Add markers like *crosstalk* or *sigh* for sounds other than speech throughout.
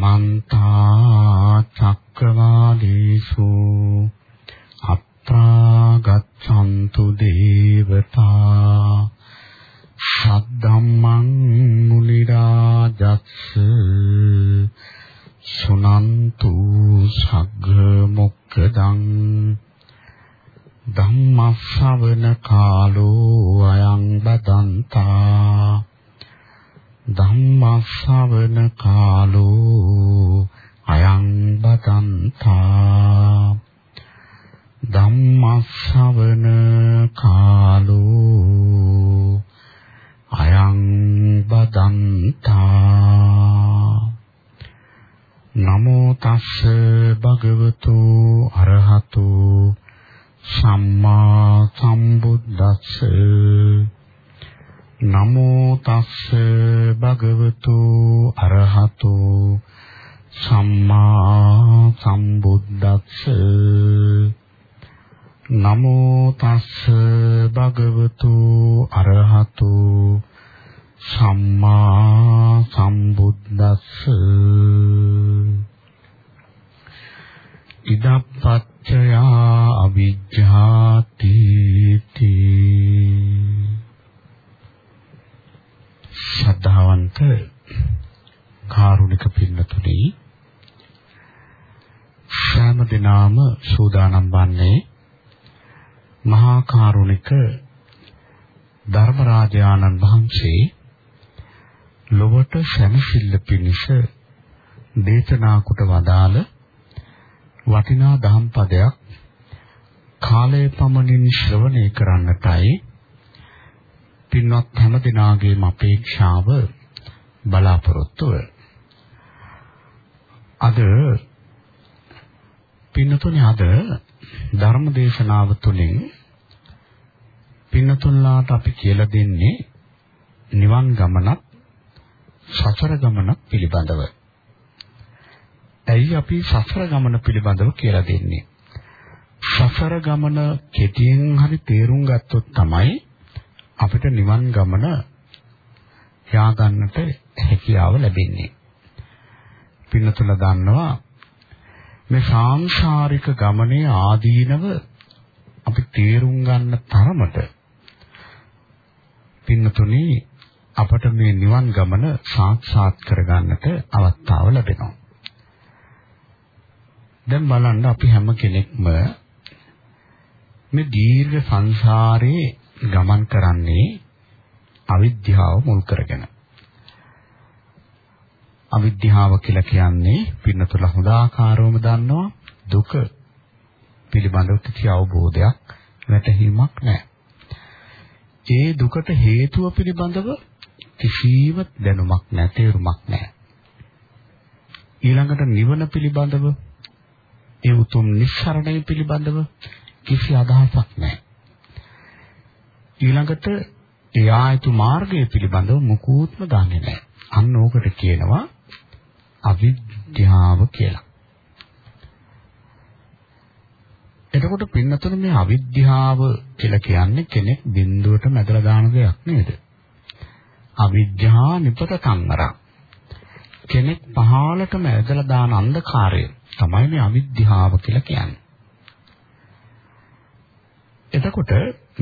සමන්ත චක්කවාලේසු අත්‍රාගතන්තු දේවතා। සද්දම්මං මුනි රාජස්ස සුනන්තු සග්ග මොක්කදං ධම්මස්සවන කාලෝ අයං බදන්තා ධම්මස්සවන කාලෝ අයං බදන්තා. ධම්මස්සවන කාලෝ අයං බදන්තා. නමෝ තස්ස භගවතු අරහතු සම්මා සම්බුද්දස්ස. නමෝ තස්ස භගවතු අරහතු සම්මා සම්බුද්දස්ස. නමෝ තස්ස භගවතු අරහතු සම්මා සම්බුද්දස්ස. ඉදප්පච්චයා අවිජ්ජාති තී ශ්‍රද්ධාවන්ත කාරුණික පින්නතුනි ශාම දිනාම සූදානම් වන්නේ මහා කාරුණික ධර්මරාජානන් වහන්සේ ලොවට සැනසෙල්ල පිණිස දේශනා කොට වදාළ වටිනා දහම් පදයක් කාලය පමණින් ශ්‍රවණය කරන්නටයි පින්වත් හැම දිනාගේම අපේක්ෂාව බලාපොරොත්තුව. අද පින්නතුනේ අද ධර්ම දේශනාව තුළින් පින්නතුන්ලාට අපි කියලා දෙන්නේ නිවන් ගමනක් සසර ගමනක් පිළිබඳව. ඇයි අපි සසර ගමන පිළිබඳව කියලා දෙන්නේ? සසර ගමන කෙටියෙන් හරි තේරුම් ගත්තොත් තමයි අපිට නිවන් ගමන යා ගන්නට හැකියාව ලැබෙන්නේ. පින්නතුල දන්නවා මේ සාංශාරික ගමනේ ආදීනව අපි තේරුම් ගන්න තරමට පින්නතුනි අපට මේ නිවන් ගමන සාක්ෂාත් කරගන්නට අවස්ථාව ලැබෙනවා. දැන් බලන්න අපි හැම කෙනෙක්ම මේ දීර්ඝ සංසාරේ ගමන් කරන්නේ අවිද්‍යාව මුල් කරගෙන. අවිද්‍යාව කියලා කියන්නේ පින්නතුල හොදාකාරවම දන්නවා දුක පිළිබඳව කිසි අවබෝධයක් වැටහීමක් නැහැ. ඒ දුකට හේතුව පිළිබඳව කිසිම දැනුමක් නැහැ, තේරුමක් නැහැ. ඊළඟට නිවන පිළිබඳව ඒ උතුම් නිස්සරණය පිළිබඳව කිසි අදහසක් නැහැ. ඊළඟට ඒ ආයතු මාර්ගය පිළිබඳව මුකුත්ම දන්නේ නැහැ. අන්න ඕකට කියනවා අවිද්‍යාව කියලා. එතකොට පින්නතුන මේ අවිද්‍යාව කියලා කියන්නේ කෙනෙක් බිඳුවට මැදලා දාන දෙයක් නේද? අවිද්‍යා නිපත සංවරක්. කෙනෙක් පහළටම ඇදලා දාන අන්ධකාරය තමයි මේ අවිද්‍යාව කියලා කියන්නේ. එතකොට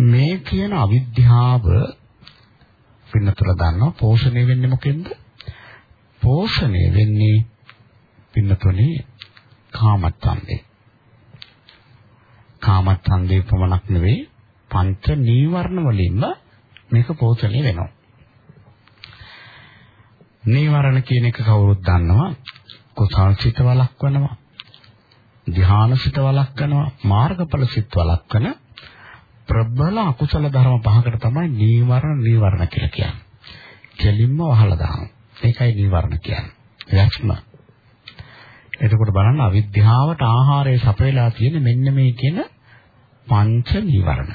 මේ කියන අවිද්‍යාව පින්නතර දන්නවා පෝෂණය වෙන්නේ මොකෙන්ද? පෝෂණය වෙන්නේ පින්නතුනේ කාමච්ඡන්දේ. කාමච්ඡන්දේ පමණක් නෙවෙයි පංච නීවරණ වලින්ම මේක පෝෂණය වෙනවා. නීවරණ කියන එක කවුරුත් දන්නවා. කුසල් සිත වළක්වනවා. ධ්‍යාන සිත වළක්වනවා. මාර්ගඵල සිත වළක්වන ප්‍රබල අකුසල ධර්ම පහකට තමයි නීවරණ නීවරණ කියලා කියන්නේ. කෙලින්ම වහලා දානවා. ඒකයි නීවරණ කියන්නේ. ලක්ෂණ. එතකොට බලන්න අවිද්‍යාවට ආහාරය සපයලා තියෙන මෙන්න මේ කියන පංච නීවරණ.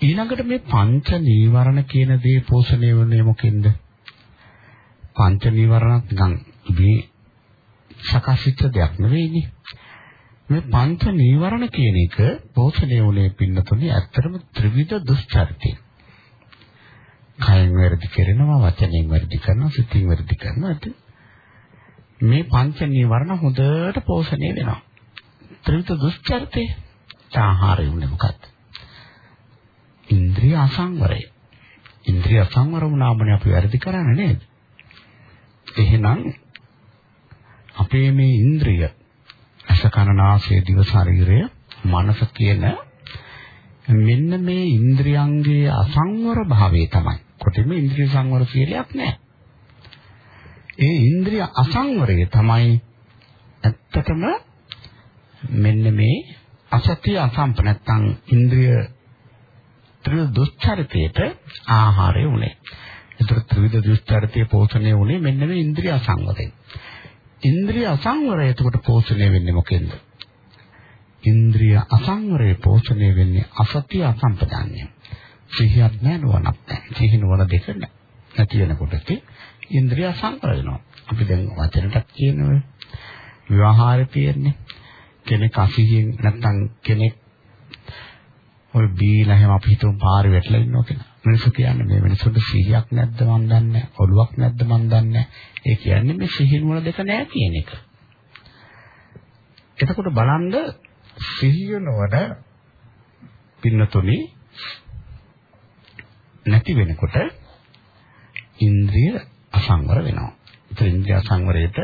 ඊළඟට මේ පංච නීවරණ කියන දේ පෝෂණය වෙන්නේ මොකෙන්ද? පංච නීවරණත් නිකන් මේ සකසිත දෙයක් නෙවෙයිනේ. මේ පංච නීවරණ කියන එක පෝෂණය වුණේ පින්නතුනේ ඇත්තටම ත්‍රිවිධ දුස්චරිතය. කයෙන් වැරදි කරනවා, වචනෙන් වැරදි කරනවා, සිතින් වැරදි කරනවා. මේ පංච නීවරණ හොඳට පෝෂණය වෙනවා. ත්‍රිවිධ දුස්චරිතේ ආහාරය උනේ මොකක්ද? ඉන්ද්‍රිය අසංවරය. ඉන්ද්‍රිය අසංවර වුණාමනේ අපි වැරදි කරන්නේ නේද? එහෙනම් අපේ මේ ඉන්ද්‍රිය අස කන නාසය දිව ශරීරය මනස කියන මෙන්න මේ ඉන්ද්‍රියන්ගේ අසංවර භාවය තමයි. කොටින්ම ඉන්ද්‍රිය සංවර කියලයක් නැහැ. ඒ ඉන්ද්‍රිය අසංවරය තමයි ඇත්තටම මෙන්න මේ අසත්‍ය අසම්ප නැත්තම් ඉන්ද්‍රිය ත්‍රිවිධ දුස්චරිතයට ආහාරය උනේ. ඒතර ත්‍රිවිධ දුස්චරිතයේ පෝෂණය උනේ මෙන්න මේ ඉන්ද්‍රිය අසංවරයෙන්. ඉන්ද්‍රිය අසංවරය එතකොට පෝෂණය වෙන්නේ මොකෙන්ද? ඉන්ද්‍රිය අසංවරයේ පෝෂණය වෙන්නේ අසත්‍ය අසම්පදාන්‍ය. සිහියක් නැහැ නුවණක් නැහැ. සිහි නුවණ දෙක නැති වෙනකොට ඉන්ද්‍රිය අසංවර වෙනවා. අපි දැන් වචනටත් කියනවා විවාහාරේ තියෙන්නේ කෙනෙක් අසිහියෙන් නැත්නම් කෙනෙක් ඔය බීලා හැම අපි හිතමු පාරේ වැටලා ඉන්නවා කියලා. මිනිස්සු කියන්නේ මේ මිනිස්සුන්ට සිහියක් නැද්ද මන් දන්නේ නැහැ. ඔළුවක් නැද්ද මන් දන්නේ නැහැ. ඒ කියන්නේ මේ සිහින වල දෙක නැහැ කියන එක. එතකොට බලන්න සිහිය නොවන පින්නතුනි නැති වෙනකොට ඉන්ද්‍රිය අසංවර වෙනවා. ඒ ඉන්ද්‍රිය අසංවරයට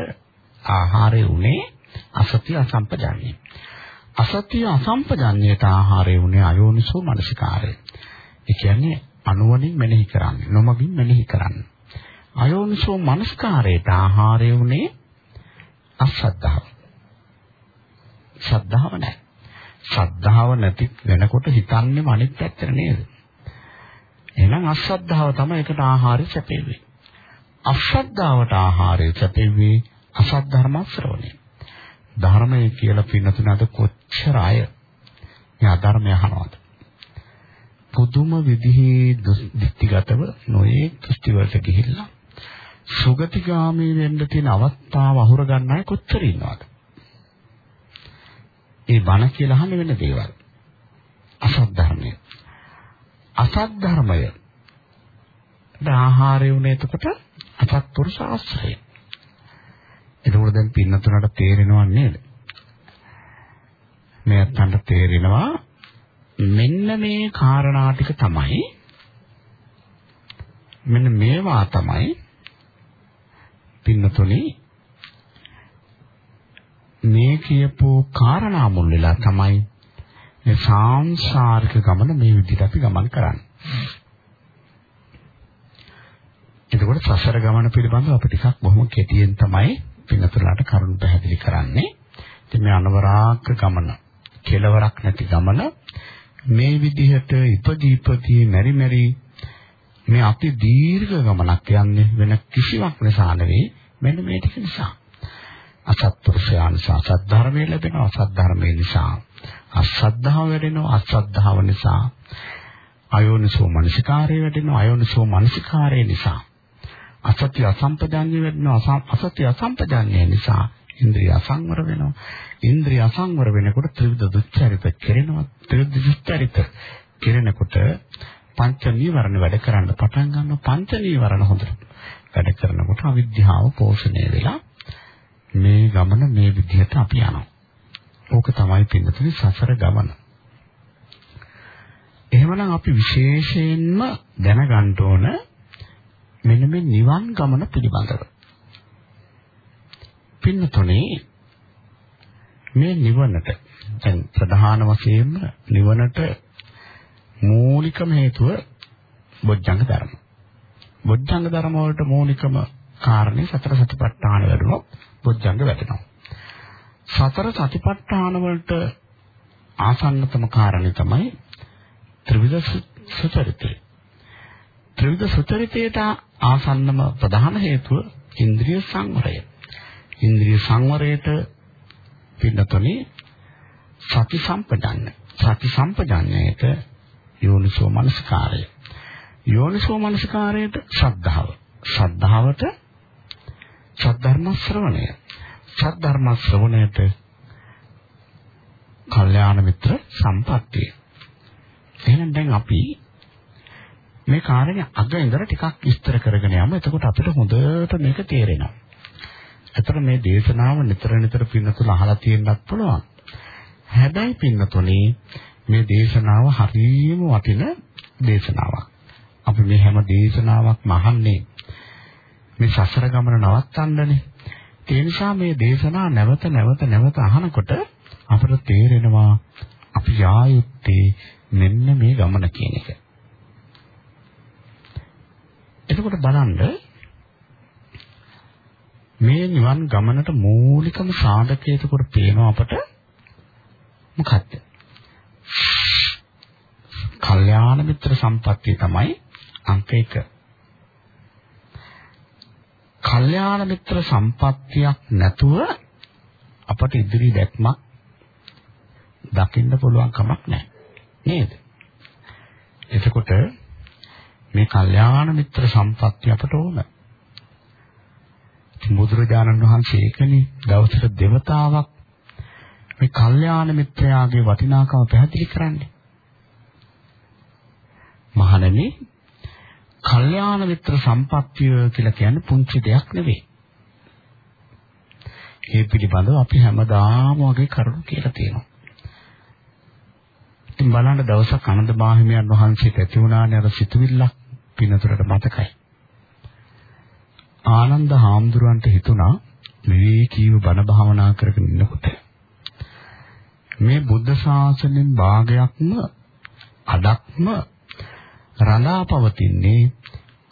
ආහාරය උනේ අසතිය අසම්පජාන්නේ. අසතිය අසම්පජාන්නේට ආහාරය උනේ අයෝනිසෝ මනසිකාරය. ඒ කියන්නේ අනුවණින් මෙනෙහි කරන්නේ, නොමගින් මෙනෙහි කරන්නේ. අයෝනිසෝ මනසිකාරයට ආහාරය උනේ අසද්ධාව. ශ්‍රද්ධාව නැහැ. ශ්‍රද්ධාව නැති වෙනකොට හිතන්නේම අනිත් පැත්තට නේද? එහෙනම් අශ්‍රද්ධාව තමයි ඒකට ආහාරය සැපෙන්නේ. අශ්‍රද්ධාවට ආහාරය සැපෙන්නේ අසත් ධර්ම ශ්‍රවණය. ධර්මය කියලා පින්නතුන අද කොච්චර අය මේ අධර්මය අහනවද? පුදුම විදිහේ දෘෂ්ටිගතව නොයේ දෘෂ්ටි වලට ගිහිල්ලා සුගතිගාමී වෙන්න තියෙන අවස්ථාව අහුර ගන්න අය කොච්චර ඉන්නවද? ඒ බණ කියලා අහන්න වෙන දේවල්. අසත් ධර්මය. අසත් ධර්මය. ආහාරය උනේ එතකොට අසත්පුරුෂ ආශ්‍රය. එතකොට දැන් පින්නතුනට තේරෙනව නේද? මේ අත්තන්ට තේරෙනවා මෙන්න මේ කාරණා ටික තමයි මෙන්න මේවා තමයි පින්නතුනි මේ කියපු කාරණා මුල් වෙලා තමයි මේ සාංශාරික ගමන මේ විදිහට අපි ගමන් කරන්නේ. එතකොට සසර ගමන පිළිබඳව අපි ටිකක් බොහොම කෙටියෙන් තමයි පින්තුලට කරුණ පැහැදිලි කරන්නේ. ඉතින් මේ අනවරාග ගමන, කෙලවරක් නැති ගමන මේ විදිහට ඉපදී ඉපදී මෙරි මෙරි මේ අති දීර්ඝ ගමනක් යන්නේ වෙන කිසිවක් නිසා නෙවෙයි මෙන්න මේ ටික නිසා. අසත්පුරුෂයන් සත්‍ය ධර්මයේ ලැබෙනවා අසත් ධර්මයේ නිසා. අසද්ධාව වැඩෙනවා අසද්ධාව නිසා. අයෝනිසෝ මනසිකාරය වැඩෙනවා අයෝනිසෝ මනසිකාරය නිසා. අසත්‍ය අසම්පජාන්‍ය වෙනවා අසත්‍ය අසම්පජාන්‍ය නිසා. ඉන්ද්‍රිය අසංවර වෙනවා. ඉන්ද්‍රිය අසංවර වෙනකොට ත්‍රිවිධ දුස්චරිත කෙරෙනවා. ත්‍රිවිධ දුස්චරිත කෙරෙනකොට පංච නීවරණ වැඩ කරන්න පටන් ගන්නවා. පංච නීවරණ හොඳට වැඩ කරනකොට අවිද්‍යාව පෝෂණය වෙලා මේ ගමන මේ විදිහට අපි යනවා. ඕක තමයි පින්නතුනි සසර ගමන. එහෙමනම් අපි විශේෂයෙන්ම දැනගන්න ඕන මෙන්න මේ නිවන් ගමන පිළිබඳව. පින්නතුනේ මේ නිවනට දැන් ප්‍රධාන වශයෙන්ම නිවනට මූලිකම හේතුව බොජ්ජංග ධර්ම. බොජ්ජංග ධර්ම වලට මූලිකම කාරණේ සතර සතිපට්ඨාන වැඩුණොත් බොජ්ජංග වැටෙනවා. සතර සතිපට්ඨාන වලට ආසන්නතම කාරණේ තමයි ත්‍රිවිධ සුචරිතය. ත්‍රිවිධ සුචරිතයට ආසන්නම ප්‍රධාන හේතුව ඉන්ද්‍රිය සංවරය. ඉන්ද්‍රිය සංවරයට පින්නතොනේ සති සම්පජාන්න. සති සම්පජාන්නයට යෝනිසෝ මනස්කාරය. යෝනිසෝ මනස්කාරයට ශ්‍රද්ධාව. ශ්‍රද්ධාවට සද්ධර්ම ශ්‍රවණය. සද්ධර්ම ශ්‍රවණයට කල්යාණ මිත්‍ර සම්පත්තිය. එහෙනම් දැන් අපි මේ කාරණේ අග ඉඳලා ටිකක් විස්තර කරගෙන යමු. එතකොට අපිට හොඳට මේක තේරෙනවා. එතකොට මේ දේශනාව නිතර නිතර පින්නතුල අහලා තියෙන්නත් පුළුවන්. හැබැයි පින්නතුනේ මේ දේශනාව හරියම වටින දේශනාවක්. අපි මේ හැම දේශනාවක්ම අහන්නේ මේ සසර ගමන නවත්තන්නනේ. ඒ නිසා මේ දේශනා නැවත නැවත නැවත අහනකොට අපට තේරෙනවා අපි යායුත්තේ මෙන්න මේ ගමන කියන එක. එතකොට බලන්න මේ නිවන් ගමනට මූලිකම සාධකය එතකොට පේනවා අපට මොකක්ද? කල්යාණ මිත්‍ර සම්පත්තිය තමයි අංක 1. කල්යාණ මිත්‍ර සම්පත්තියක් නැතුව අපට ඉදිරි දැක්මක් දකින්න පුළුවන් කමක් නැහැ. නේද? එතකොට මේ කල්යාණ මිත්‍ර සම්පත්තිය අපට ඕන. බුදුරජාණන් වහන්සේ ඒකනේ දවසට දෙවතාවක් මේ කල්යාණ මිත්‍රයාගේ වටිනාකම පැහැදිලි කරන්නේ. මහණෙනි කල්යාණ මිත්‍ර සම්පත්තිය කියලා කියන්නේ පුංචි දෙයක් නෙවෙයි. ඒ පිළිබඳව අපි හැමදාම වගේ කරුණු කියලා තියෙනවා. ඉතින් බලන්න දවසක් අනන්ත මාහිමියන් වහන්සේට ඇති වුණානේ අර සිතුවිල්ලක් පිනතුරට මතකයි. ආනන්ද හාමුදුරන්ට හිතුණා විවේකීව බණ භාවනා කරගෙන ඉන්නකොට මේ බුද්ධ ශාසනයෙන් භාගයක්ම අඩක්ම රඳා පවතින්නේ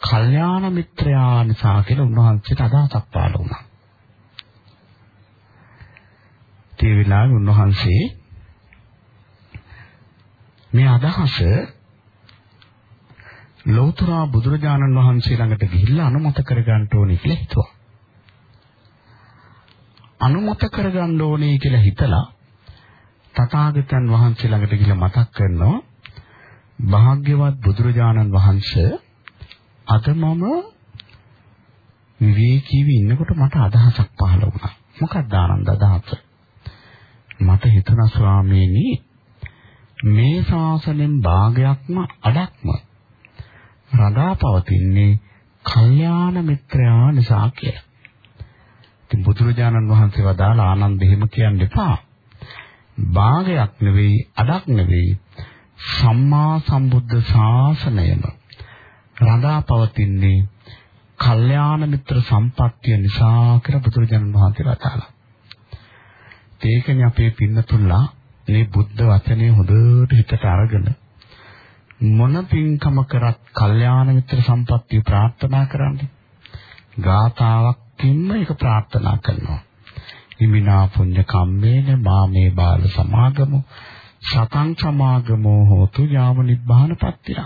කල්යාණ මිත්‍රයා නිසා කියලා උන්වහන්සේට අදහසක් පාළ වුණා. ඒ වෙලාවේ උන්වහන්සේ මේ අදහස ලෞතර බුදුරජාණන් වහන්සේ ළඟට ගිහිල්ලා අනුමත කරගන්න ඕනේ කියලා හිතුවා. අනුමත කරගන්න ඕනේ කියලා හිතලා තථාගතයන් වහන්සේ ළඟට ගිහිල්ලා මතක් කරනවා භාග්‍යවත් බුදුරජාණන් වහන්සේ අද මම විවේකීව ඉන්නකොට මට අදහසක් පහළ වුණා. මොකක්ද ආනන්ද අදහස? මට හිතුණා ස්වාමීනි මේ ශාසනයෙන් භාගයක්ම අඩක්ම රඳා පවතින්නේ කල්යාණ මිත්‍රයා නිසා කියලා. ඉතින් බුදුරජාණන් වහන්සේ වදාළ ආනන්ද එහෙම කියන්න එපා. භාගයක් නෙවෙයි අඩක් නෙවෙයි සම්මා සම්බුද්ධ ශාසනයම රඳා පවතින්නේ කල්යාණ මිත්‍ර සම්පත්තිය නිසා කියලා බුදුරජාණන් වහන්සේ වදාළා. ඒකනේ අපේ පින්නතුල්ලා මේ බුද්ධ වචනේ හොඳට හිතට අරගෙන මොන පින්කම කරත් කල්යාණ මිත්‍ර සම්පත්තිය ප්‍රාර්ථනා කරන්නේ. ගාතාවක්කින්ම ඒක ප්‍රාර්ථනා කරනවා. හිමිනා පුඤ්ඤ කම්මේන මාමේ බාල සමාගමෝ සතං සමාගමෝ හෝතු යාව නිබ්බානපත්තිය.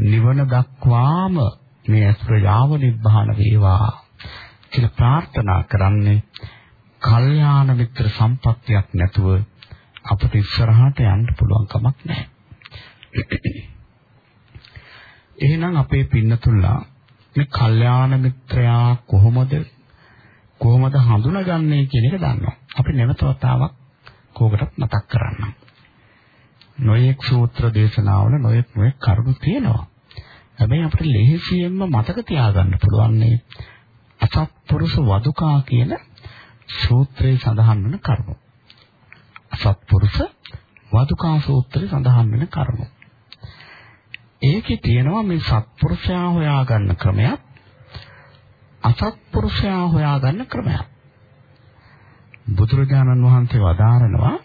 නිවන දක්වාම මේ අසුර යාව නිබ්බාන වේවා කියලා ප්‍රාර්ථනා කරන්නේ කල්යාණ මිත්‍ර සම්පත්තියක් නැතුව අපිට ඉස්සරහට යන්න පුළුවන් කමක් නැහැ. *coughs* එහෙනම් අපේ පින්නතුල්ලා මේ කල්යාණ මිත්‍රයා කොහොමද කොහොමද හඳුනාගන්නේ කියන එක දන්නවා. අපි නැවත වතාවක් කෝකටත් මතක් කරන්නම්. නොයෙක් සූත්‍ර දේශනාවල නොයෙක් නොයෙක් කරුණු තියෙනවා. හැබැයි අපිට ලෙහෙසියෙන්ම මතක තියාගන්න පුළුවන් අසත්පුරුෂ වදුකා කියන සූත්‍රයේ සඳහන් වන කරුණු. අසත්පුරුෂ වදුකා සූත්‍රයේ සඳහන් වෙන කරුණු. ඒකේ තියෙනවා මේ සත්පුරුෂයා හොයාගන්න ක්‍රමයක් අසත්පුරුෂයා හොයාගන්න ක්‍රමයක්. බුදුරජාණන් වහන්සේ වදාරනවා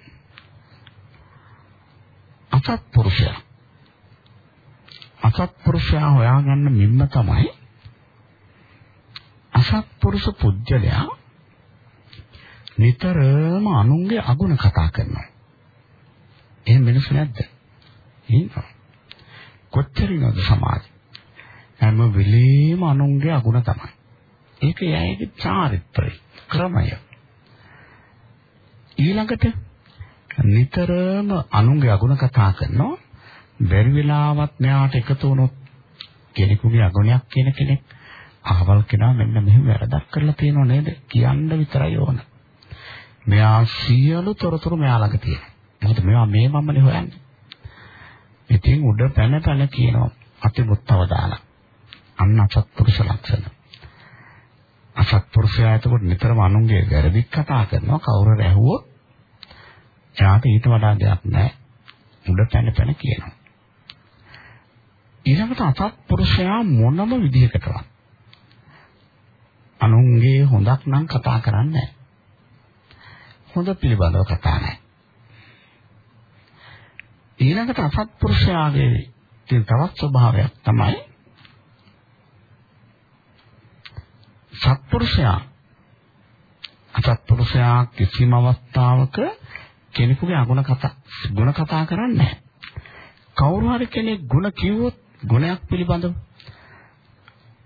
අසත්පුරුෂයා අසත්පුරුෂයා හොයාගන්න මිම්ම තමයි අසත්පුරුෂ පුජ්‍යලයා නිතරම අනුන්ගේ අගුණ කතා කරනවා. එහෙම වෙනස නැද්ද? ඉන්නවා. කොච්චර ඉනවද සමාජය? හැම වෙලේම අනුන්ගේ අගුණ තමයි. ඒක යෑගේ චාරිත්‍රය, ක්‍රමය. ඊළඟට නිතරම අනුන්ගේ අගුණ කතා කරනවා. බැරි වෙලාවත් මෙයාට එකතු වුණොත් කෙනෙකුගේ අගුණයක් කියන කෙනෙක් අහවල් කෙනා මෙන්න මෙහෙම වැරදක් කරලා තියෙනව නේද කියන්න විතරයි ඕන. මෙයා සියලු තොරතුරු මෙයා ළඟ තියෙනවා. මොකද මේවා මේ මමනේ හොයන්නේ. ඉතින් උඩ පැන පැන කියනවා අතිමුත්තව දාලා. අන්න අසත්පුරුෂ ලක්ෂණ. අසත්පුරුෂයා එතකොට නිතරම අනුන්ගේ වැරදි කතා කරනවා කවුරු රැහුවොත් එයාට ඊට වඩා දෙයක් නැහැ. උඩ පැන පැන කියනවා. ඊළඟට අසත්පුරුෂයා මොනම විදිහකටවත් අනුන්ගේ හොඳක් නම් කතා කරන්නේ හොඳ පිළිබඳව කතා නැහැ. ඊළඟට අසත්පුරුෂයාගේ තියෙන තවත් ස්වභාවයක් තමයි සත්පුරුෂයා අසත්පුරුෂයා කිසිම අවස්ථාවක කෙනෙකුගේ අගුණ කතා ගුණ කතා කරන්නේ නැහැ. කවුරු හරි කෙනෙක් ගුණ කිව්වොත් ගුණයක් පිළිබඳව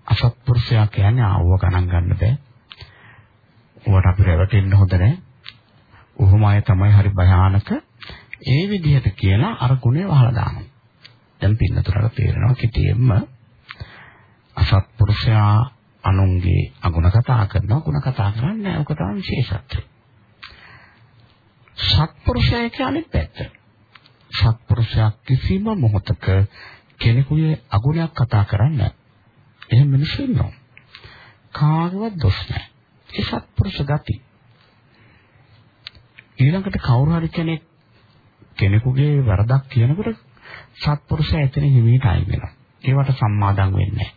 අසත්පුරුෂයා කියන්නේ ආවව ගණන් ගන්න බෑ. උවට අපි රැවටෙන්න හොඳ නැහැ. උහුම අය තමයි හරි භයානක. ඒ විදිහට කියලා අර ගුණය වහලා දානවා. දැන් පින්නතරට තේරෙනවා කිටියෙම අසත්පුරුෂයා අනුන්ගේ අගුණ කතා කරනවා ගුණ කතා කරන්නේ නැහැ. ඔක තමයි විශේෂත්වය. සත්පුරුෂය කියන්නේ පැත්ත. සත්පුරුෂයා කිසිම මොහොතක කෙනෙකුගේ අගුණයක් කතා කරන්නේ නැහැ. එහෙම මිනිස්සු ඉන්නවා. කාගවත් දොස් නැහැ. ඒ සත්පුරුෂ ගති. ඊළඟට කවුරු හරි කෙනෙක් කෙනෙකුගේ වරදක් කියනකොට සත්පුරුෂයා එතන හිමීට අයින් වෙනවා. ඒවට සම්මාදම් වෙන්නේ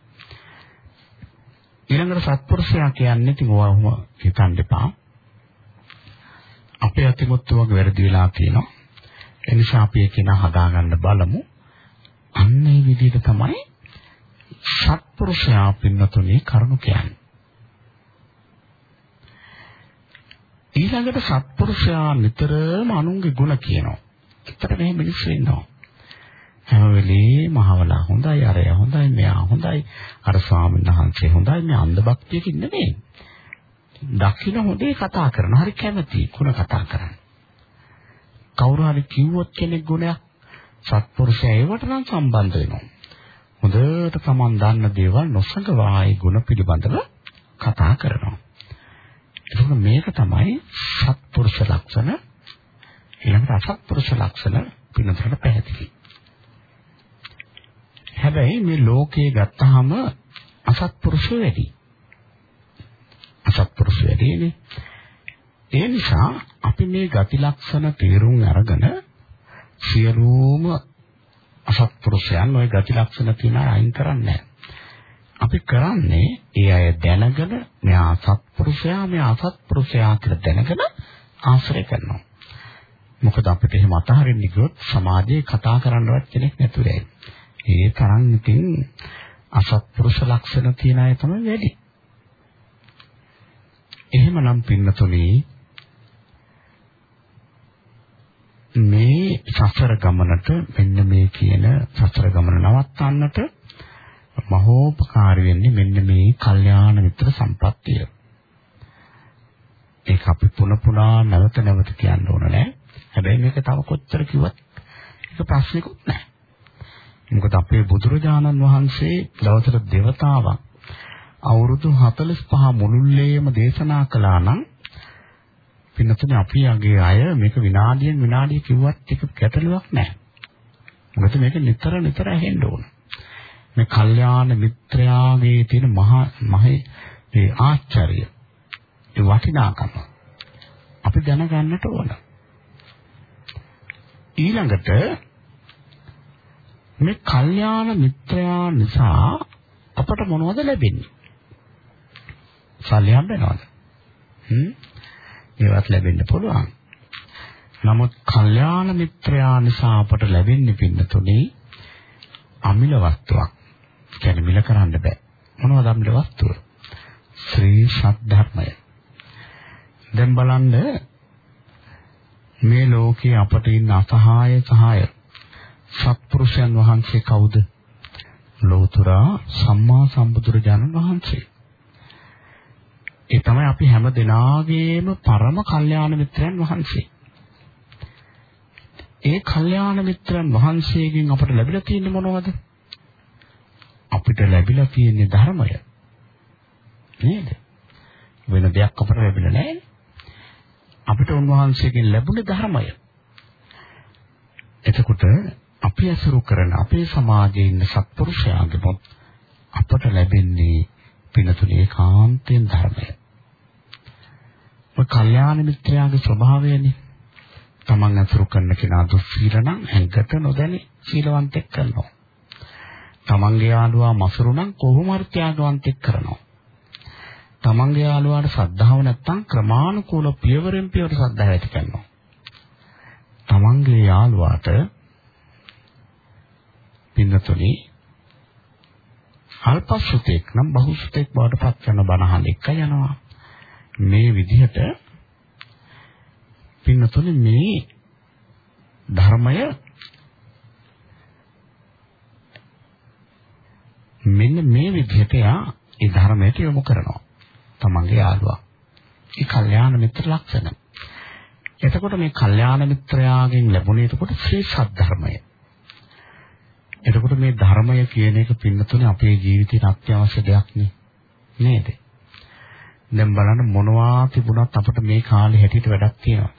ඊළඟට සත්පුරුෂයා කියන්නේ ඉතින් ඔවම හිතන්න එපා. අපේ අතිමුත් වගේ වැරදි වෙලා තියෙනවා. ඒ නිසා අපි ඒක නා හදාගන්න බලමු. අන්න ඒ විදිහට තමයි සත්පුරුෂයා පින්නතුනේ කරුණු කියන්නේ. ඊළඟට සත්පුරුෂයා නිතරම අනුන්ගේ ಗುಣ කියනවා. ඒතර මේ මිනිස්සු ඉන්නවා. හැම වෙලේම අහවලා හොඳයි අරය හොඳයි මෙයා හොඳයි අර ස්වාමීන් වහන්සේ හොඳයි මේ අන්ධ භක්තියකින් නෙමෙයි. දකින්න හොඳේ කතා කරන හරි කැමති ಗುಣ කතා කරන්න. කවුරු හරි කිව්වොත් කෙනෙක් ගුණයක් සත්පුරුෂයා ඒවට නම් සම්බන්ධ වෙනවා. හොඳට Taman දන්න දේවල් නොසඟවායි ගුණ පිළිබඳව කතා කරනවා. ඒක මේක තමයි සත්පුරුෂ ලක්ෂණ ඊළඟට අසත්පුරුෂ ලක්ෂණ පිළිබඳව පැහැදිලි. හැබැයි මේ ලෝකේ ගත්තාම අසත්පුරුෂය වැඩි. අසත්පුරුෂය වැඩිනේ. ඒ නිසා අපි මේ ගති ලක්ෂණ තේරුම් අරගෙන සියලුම අසත්පුරුෂයන් ওই ගති ලක්ෂණ තියන අයින් කරන්නේ අපි කරන්නේ ඒ අය දැනගෙන මෙයා සත්පුරුෂයා මෙයා අසත්පුරුෂයා කියලා දැනගෙන ආශ්‍රය කරනවා. මොකද අපිට එහෙම අතහරින්න ගියොත් සමාජයේ කතා කරන්නවත් කෙනෙක් නැතුව යයි. ඒ තරම් ඉතින් අසත්පුරුෂ ලක්ෂණ තියන අය තමයි වැඩි. එහෙමනම් පින්නතුනේ මේ සසර ගමනට මෙන්න මේ කියන සසර ගමන නවත්තන්නට මහෝපකාරී වෙන්නේ මෙන්න මේ කල්යාණ මිත්‍ර සම්පත්තිය. ඒක අපි පුන පුනා නැවත නැවත කියන්න ඕන නෑ. හැබැයි මේක තව කොච්චර කිව්වත් ඒක ප්‍රශ්නිකුත් නෑ. මොකද අපේ බුදුරජාණන් වහන්සේ දවසට දෙවතාවක් අවුරුදු 45 මුළුල්ලේම දේශනා කළා නම් පින්නතුනේ අපි යගේ අය මේක විනාඩියෙන් විනාඩිය කිව්වත් ඒක ගැටලුවක් නැහැ. මොකද මේක නිතර නිතර ඇහෙන්න ඕන. මේ කල්යාණ මිත්‍රයාගේ තියෙන මහා මහේ ඒ ආශ්චර්ය ඒ වටිනාකම අපි දැනගන්නට ඕන. ඊළඟට මේ කල්යාණ මිත්‍රයා නිසා අපට මොනවද ලැබෙන්නේ? සල්ලි හම්බ වෙනවද? හ්ම් ඒවත් ලැබෙන්න පුළුවන්. නමුත් කල්යාණ මිත්‍රයා නිසා අපට ලැබෙන්නේ පින්නතුනේ අමිල වස්තුවක්. කියන්නේ මිල කරන්න බෑ. මොනවද අමිල වස්තුව? ශ්‍රී සද්ධර්මය. දැන් බලන්න මේ ලෝකේ අපට ඉන්න අසහාය සහාය සත්පුරුෂයන් වහන්සේ කවුද? ලෝතුරා සම්මා සම්බුදුරජාණන් වහන්සේ. ඒ තමයි අපි හැම දිනාගේම පරම කල්යාණ මිත්‍රයන් වහන්සේ. ඒ කල්යාණ මිත්‍රයන් වහන්සේගෙන් අපට ලැබිලා තියෙන්නේ මොනවද? අපිට ලැබිලා තියෙන්නේ ධර්මය. නේද? වෙන දෙයක් අපට ලැබිලා නැහැ. අපිට උන්වහන්සේගෙන් ලැබුණේ ධර්මය. එතකොට අපි අසුරු කරන අපේ සමාජයේ ඉන්න සත්පුරුෂයාගේ අපට ලැබෙන්නේ පිනතුනේ කාන්තෙන් ධර්මය. ඔය කල්යාණ මිත්‍රයාගේ ස්වභාවයනේ. Taman අතුරු කරන කෙනා දුස්සීල නම් ඇඟට නොදැනි සීලවන්තෙක් කරනවා. Tamanගේ යාළුවා මසුරු නම් කොහොම හරි ත්‍යාගවන්තෙක් කරනවා. Tamanගේ යාළුවාට ශ්‍රද්ධාව නැත්තම් ක්‍රමානුකූල පියවරෙන් පියවර ශ්‍රද්ධාව ඇති කරනවා. Tamanගේ යාළුවාට පින්නතුනි අල්පසුතෙක් නම් බහුසුතෙක් බවට පත් කරන බණහන් එක යනවා. මේ විදිහට පින්නතුනි මේ ධර්මය මෙන්න මේ විදිහට යා ඒ ධර්මයට යොමු කරනවා. තමන්ගේ යාළුවා. ඒ කල්යාණ මිත්‍ර ලක්ෂණ. එතකොට මේ කල්යාණ මිත්‍රයාගෙන් ලැබුණේ එතකොට ශ්‍රී සද්ධර්මය. එතකොට මේ ධර්මය කියන එක පින්නතුනේ අපේ ජීවිතේට අත්‍යවශ්‍ය දෙයක් නේද? දැන් බලන්න මොනවා තිබුණත් අපිට මේ කාලේ හැටියට වැඩක් තියෙනවා.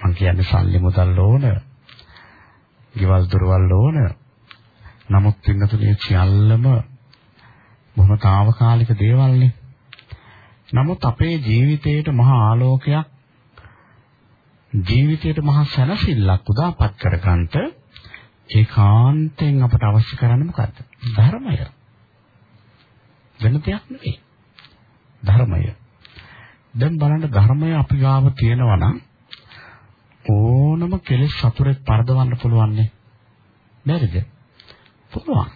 මං කියන්නේ සල්ලි මුදල් ඕන, ගෙවල් දොරවල් ඕන. නමුත් පින්නතුනේ සියල්ලම බොහොම తాවකාලික දේවල්නේ. නමුත් අපේ ජීවිතේට මහා ආලෝකයක් ජීවිතයට මහා සැනසෙල්ලක් උදාපත් කරගන්නට ඒකාන්තයෙන් අපට අවශ්‍ය කරන්නේ මොකද්ද? ධර්මය. වෙන දෙයක් නෙවෙයි. ධර්මය. දැන් බලන්න ධර්මය අපි ගාව තියෙනවා නම් ඕනම කෙලෙස් සතුරෙක් පරදවන්න පුළුවන් නේ. බැරිද? පුළුවන්.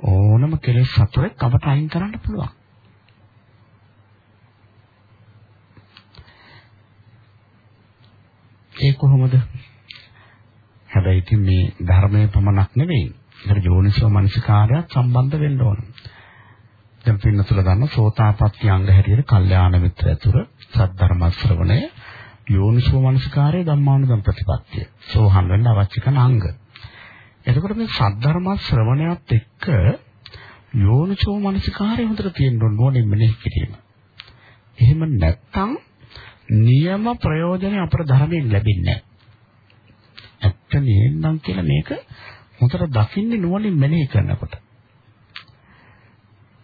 ඕනම කෙලෙස් සතුරෙක් අපට අයින් කරන්න පුළුවන්. ඒ කොහොමද? හැබැයි ඉතින් මේ ධර්මයේ පමණක් නෙවෙයි. ඒකට යෝනිසෝ මනසිකාරයත් සම්බන්ධ වෙන්න ඕන. දැන් පින්නතුල ගන්න සෝතාපට්ටි අංග හැටියට කල්යාණ මිත්‍ර ඇතුර සද්ධර්ම ශ්‍රවණය යෝනිසෝ මනසිකාරය ධම්මානුදම් ප්‍රතිපත්තිය. සෝහන් වෙන්න අවශ්‍ය කරන අංග. එතකොට මේ සද්ධර්ම ශ්‍රවණයත් එක්ක යෝනිසෝ මනසිකාරය හොඳට තියෙන්න ඕනේ මෙනෙහි කිරීම. එහෙම නැත්නම් නියම ප්‍රයෝජන අපේ ධර්මයෙන් ලැබෙන්නේ නැහැ. ඇත්ත නේනම් කියලා මේක හොඳට දකින්නේ නුවණින් මෙනෙහි කරනකොට.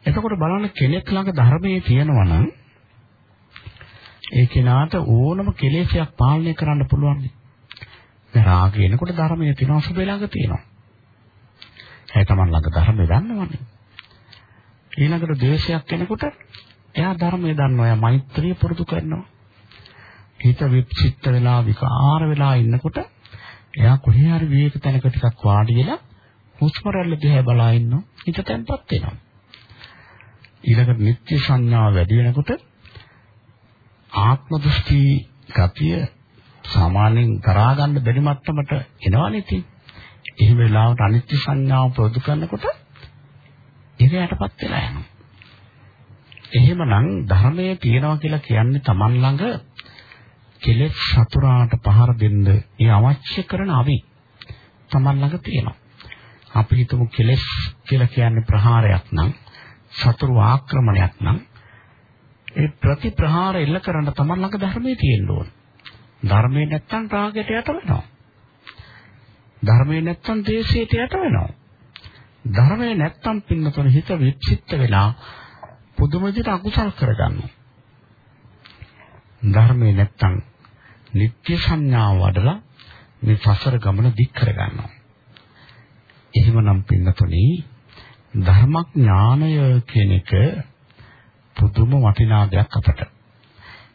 එතකොට බලන්න කෙනෙක් ළඟ ධර්මයේ තියෙනවා නම් ඒ කෙනාට ඕනම කෙලෙසයක් පාලනය කරන්න පුළුවන්. දැන් රාගය එනකොට ධර්මයේ තියෙනවා සුබේ ළඟ තියෙනවා. ඒ තමන් ළඟ ධර්මය දන්නවනේ. ඊළඟට ද්වේෂයක් එනකොට එයා ධර්මය දන්නවා. එයා මෛත්‍රිය පුරුදු කරනවා. හිත විචිත්ත වෙලා විකාර වෙලා ඉන්නකොට එයා කොහේ හරි විවේක තැනක ටිකක් වාඩි වෙලා හුස්ම රැල්ල දිහා බලා ඉන්නවා. හිත තැම්පත් වෙනවා. ඊළඟට නිත්‍ය සංඥාව වැඩි වෙනකොට ආත්ම දෘෂ්ටි ගතිය සාමාන්‍යයෙන් දරා ගන්න බැරි මට්ටමට එනවනේ ඉතින්. එහෙම වෙලාවට අනිත්‍ය සංඥාව ප්‍රොදු කරනකොට ඒක යටපත් වෙලා යනවා. එහෙමනම් ධර්මයේ තියනවා කියලා කියන්නේ Taman ළඟ කෙලෙස් සතුරාට පහර දෙන්න ඒ අවශ්‍ය කරන අවි Taman ළඟ තියෙනවා. අපි හිතමු කෙලෙස් කියලා කියන්නේ ප්‍රහාරයක් නම් සතුරු ආක්‍රමණයක් නම් ඒ ප්‍රතිප්‍රහාර එල්ල කරන්න Taman ළඟ ධර්මයේ තියෙන්න ඕන. ධර්මයේ නැත්තම් රාගයට යට වෙනවා. ධර්මයේ නැත්තම් දේශයට යට වෙනවා. ධර්මයේ නැත්තම් පින්නතොන හිත විචිත්ත වෙලා පුදුම විදිහට අකුසල් කරගන්නවා. ධර්මයේ නැත්තම් නිත්‍ය සංඥාව වඩලා මේ සසර ගමන දික් කරගන්නවා. එහෙමනම් පින්නතුනි ධර්මඥානය කියන එක පුදුම වටිනා දෙයක් අපට.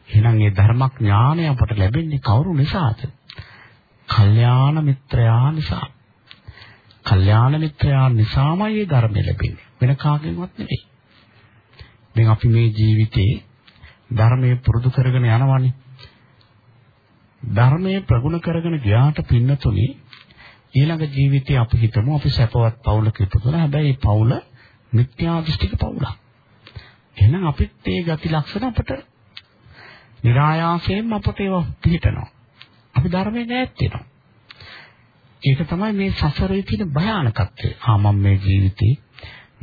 එහෙනම් මේ ධර්මඥානය අපට ලැබෙන්නේ කවුරු නිසාද? කල්යාණ මිත්‍රයා නිසා. කල්යාණ මිත්‍රයා නිසාමයි මේ ධර්මය ලැබෙන්නේ. වෙන කාගෙන්වත් නෙවෙයි. දැන් අපි මේ ජීවිතේ ධර්මයේ පුරුදු කරගෙන යනවානේ. ධර්මයේ ප්‍රගුණ කරගෙන ගියාට පින්නතුනි ඊළඟ ජීවිතේ අපි හිතමු අපි සැපවත් පවුලක ඉපදුණා. හැබැයි මේ පවුල මිත්‍යා දෘෂ්ටික පවුලක්. එහෙනම් අපිත් මේ ගති ලක්ෂණ අපට નિરાයාසයෙන් අපට ඒවා පිළිටනවා. අපි ධර්මයෙන් ඈත් වෙනවා. ඒක තමයි මේ සසරේ තියෙන භයානකත්වය. ආ මම මේ ජීවිතේ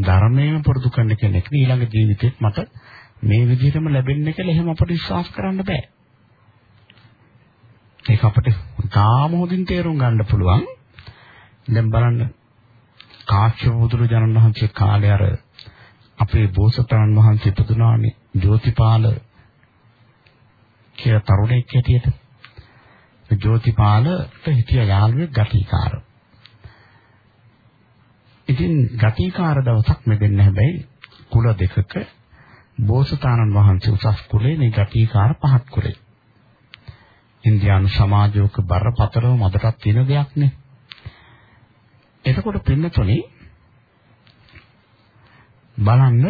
ධර්මයෙන් පුරුදු කරන කෙනෙක් ඊළඟ ජීවිතෙත් මට මේ විදිහටම ලැබෙන්නේ කියලා එහෙම අපට විශ්වාස කරන්න බෑ. ඒක අපිට තාම හොඳින් තේරුම් ගන්න පුළුවන්. දැන් බලන්න කාශ්‍යප බුදුරජාණන් වහන්සේ කාලේ අර අපේ බෝසතාණන් වහන්සේ ඉපදුනානේ ජෝතිපාල කියලා තරුණෙක් හැටියට. ජෝතිපාලට හිටිය යාළුවෙක් ගතිකාර. ඉතින් ගතිකාර දවසක් මෙදෙන්න හැබැයි කුල දෙකක බෝසතාණන් වහන්සේ උසස් කුලේ මේ ගතිකාර පහත් කුලේ. ඉන්දියානු සමාජයක බරපතලව මදටත් තියෙන දෙයක් නේ. එතකොට පින්නතුනි බලන්න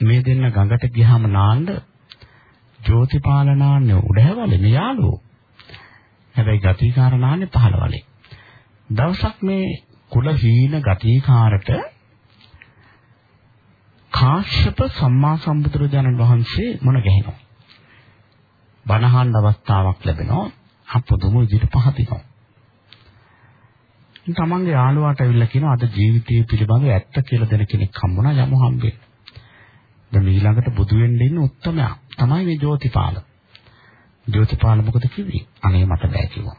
මේ දෙන්න ගඟට ගියාම නාන්න ජෝතිපාලනාන්නේ උඩහැවලේ මේ යාළුවෝ. හැබැයි ගතිකාරනාන්නේ පහළවලේ. දවසක් මේ කුල හීන ගතිකාරට කාශ්‍යප සම්මා සම්බුදුරජාණන් වහන්සේ මුණ ගැහෙනවා. බණහන් අවස්ථාවක් ලැබෙනවා. අපොදුම විදිහට පහදිනවා. තමන්ගේ යාළුවාට ඇවිල්ලා කියනවා අද ජීවිතය පිළිබඳව ඇත්ත කියලා දෙන කෙනෙක් හම්බුණා යමු හම්බෙන්න. දැන් ඊළඟට බුදු වෙන්න ඉන්න උත්තමයා තමයි මේ ජෝතිපාල. ජෝතිපාල මොකද කිව්වේ? අනේ මට බෑ කිව්වා.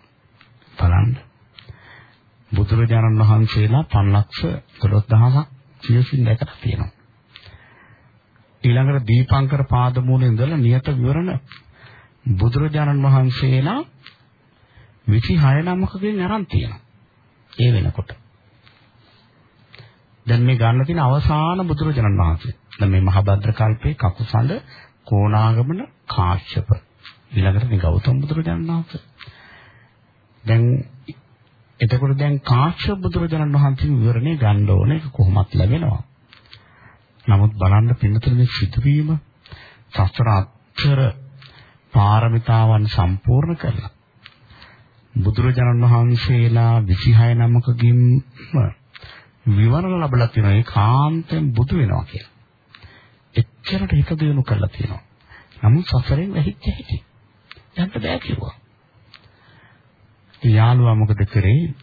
බලන්න. බුදුරජාණන් වහන්සේලා 512000ක් සියසින් දැකලා තියෙනවා. ඊළඟට දීපංකර පාදමූලේ ඉඳලා නියත විවරණ බුදුරජාණන් වහන්සේලා 26 නමකකින් අරන් තියෙනවා. ඒ වෙනකොට. දැන් මේ ගන්න තියෙන අවසාන බුදුරජාණන් වහන්සේ. දැන් මේ මහබද්ද කල්පේ කකුසඳ කොණාගමන කාශ්‍යප. ඊළඟට මේ ගෞතම බුදුරජාණන් වහන්සේ. දැන් එතකොට දැන් කාශ්‍යප බුදුරජාණන් වහන්සේ විවරණේ ගන්න ඕනේ ඒක කොහොමත් ලැබෙනවා. නමුත් බලන්න පින්නතුනේ මේ සිදුවීම සතර අක්ෂර පාරමිතාවන් සම්පූර්ණ කරලා බුදුරජාණන් වහන්සේලා 26 නමකකින් විවරණ ලැබලා තියෙනවා ඒ කාන්තෙන් බුදු වෙනවා කියලා. එච්චරට හිත දියුණු කරලා තියෙනවා. නමුත් සසරෙන් වැහිච්ච හැටි. යන්න බෑ කිව්වා. යාළුවා මොකද කරේ?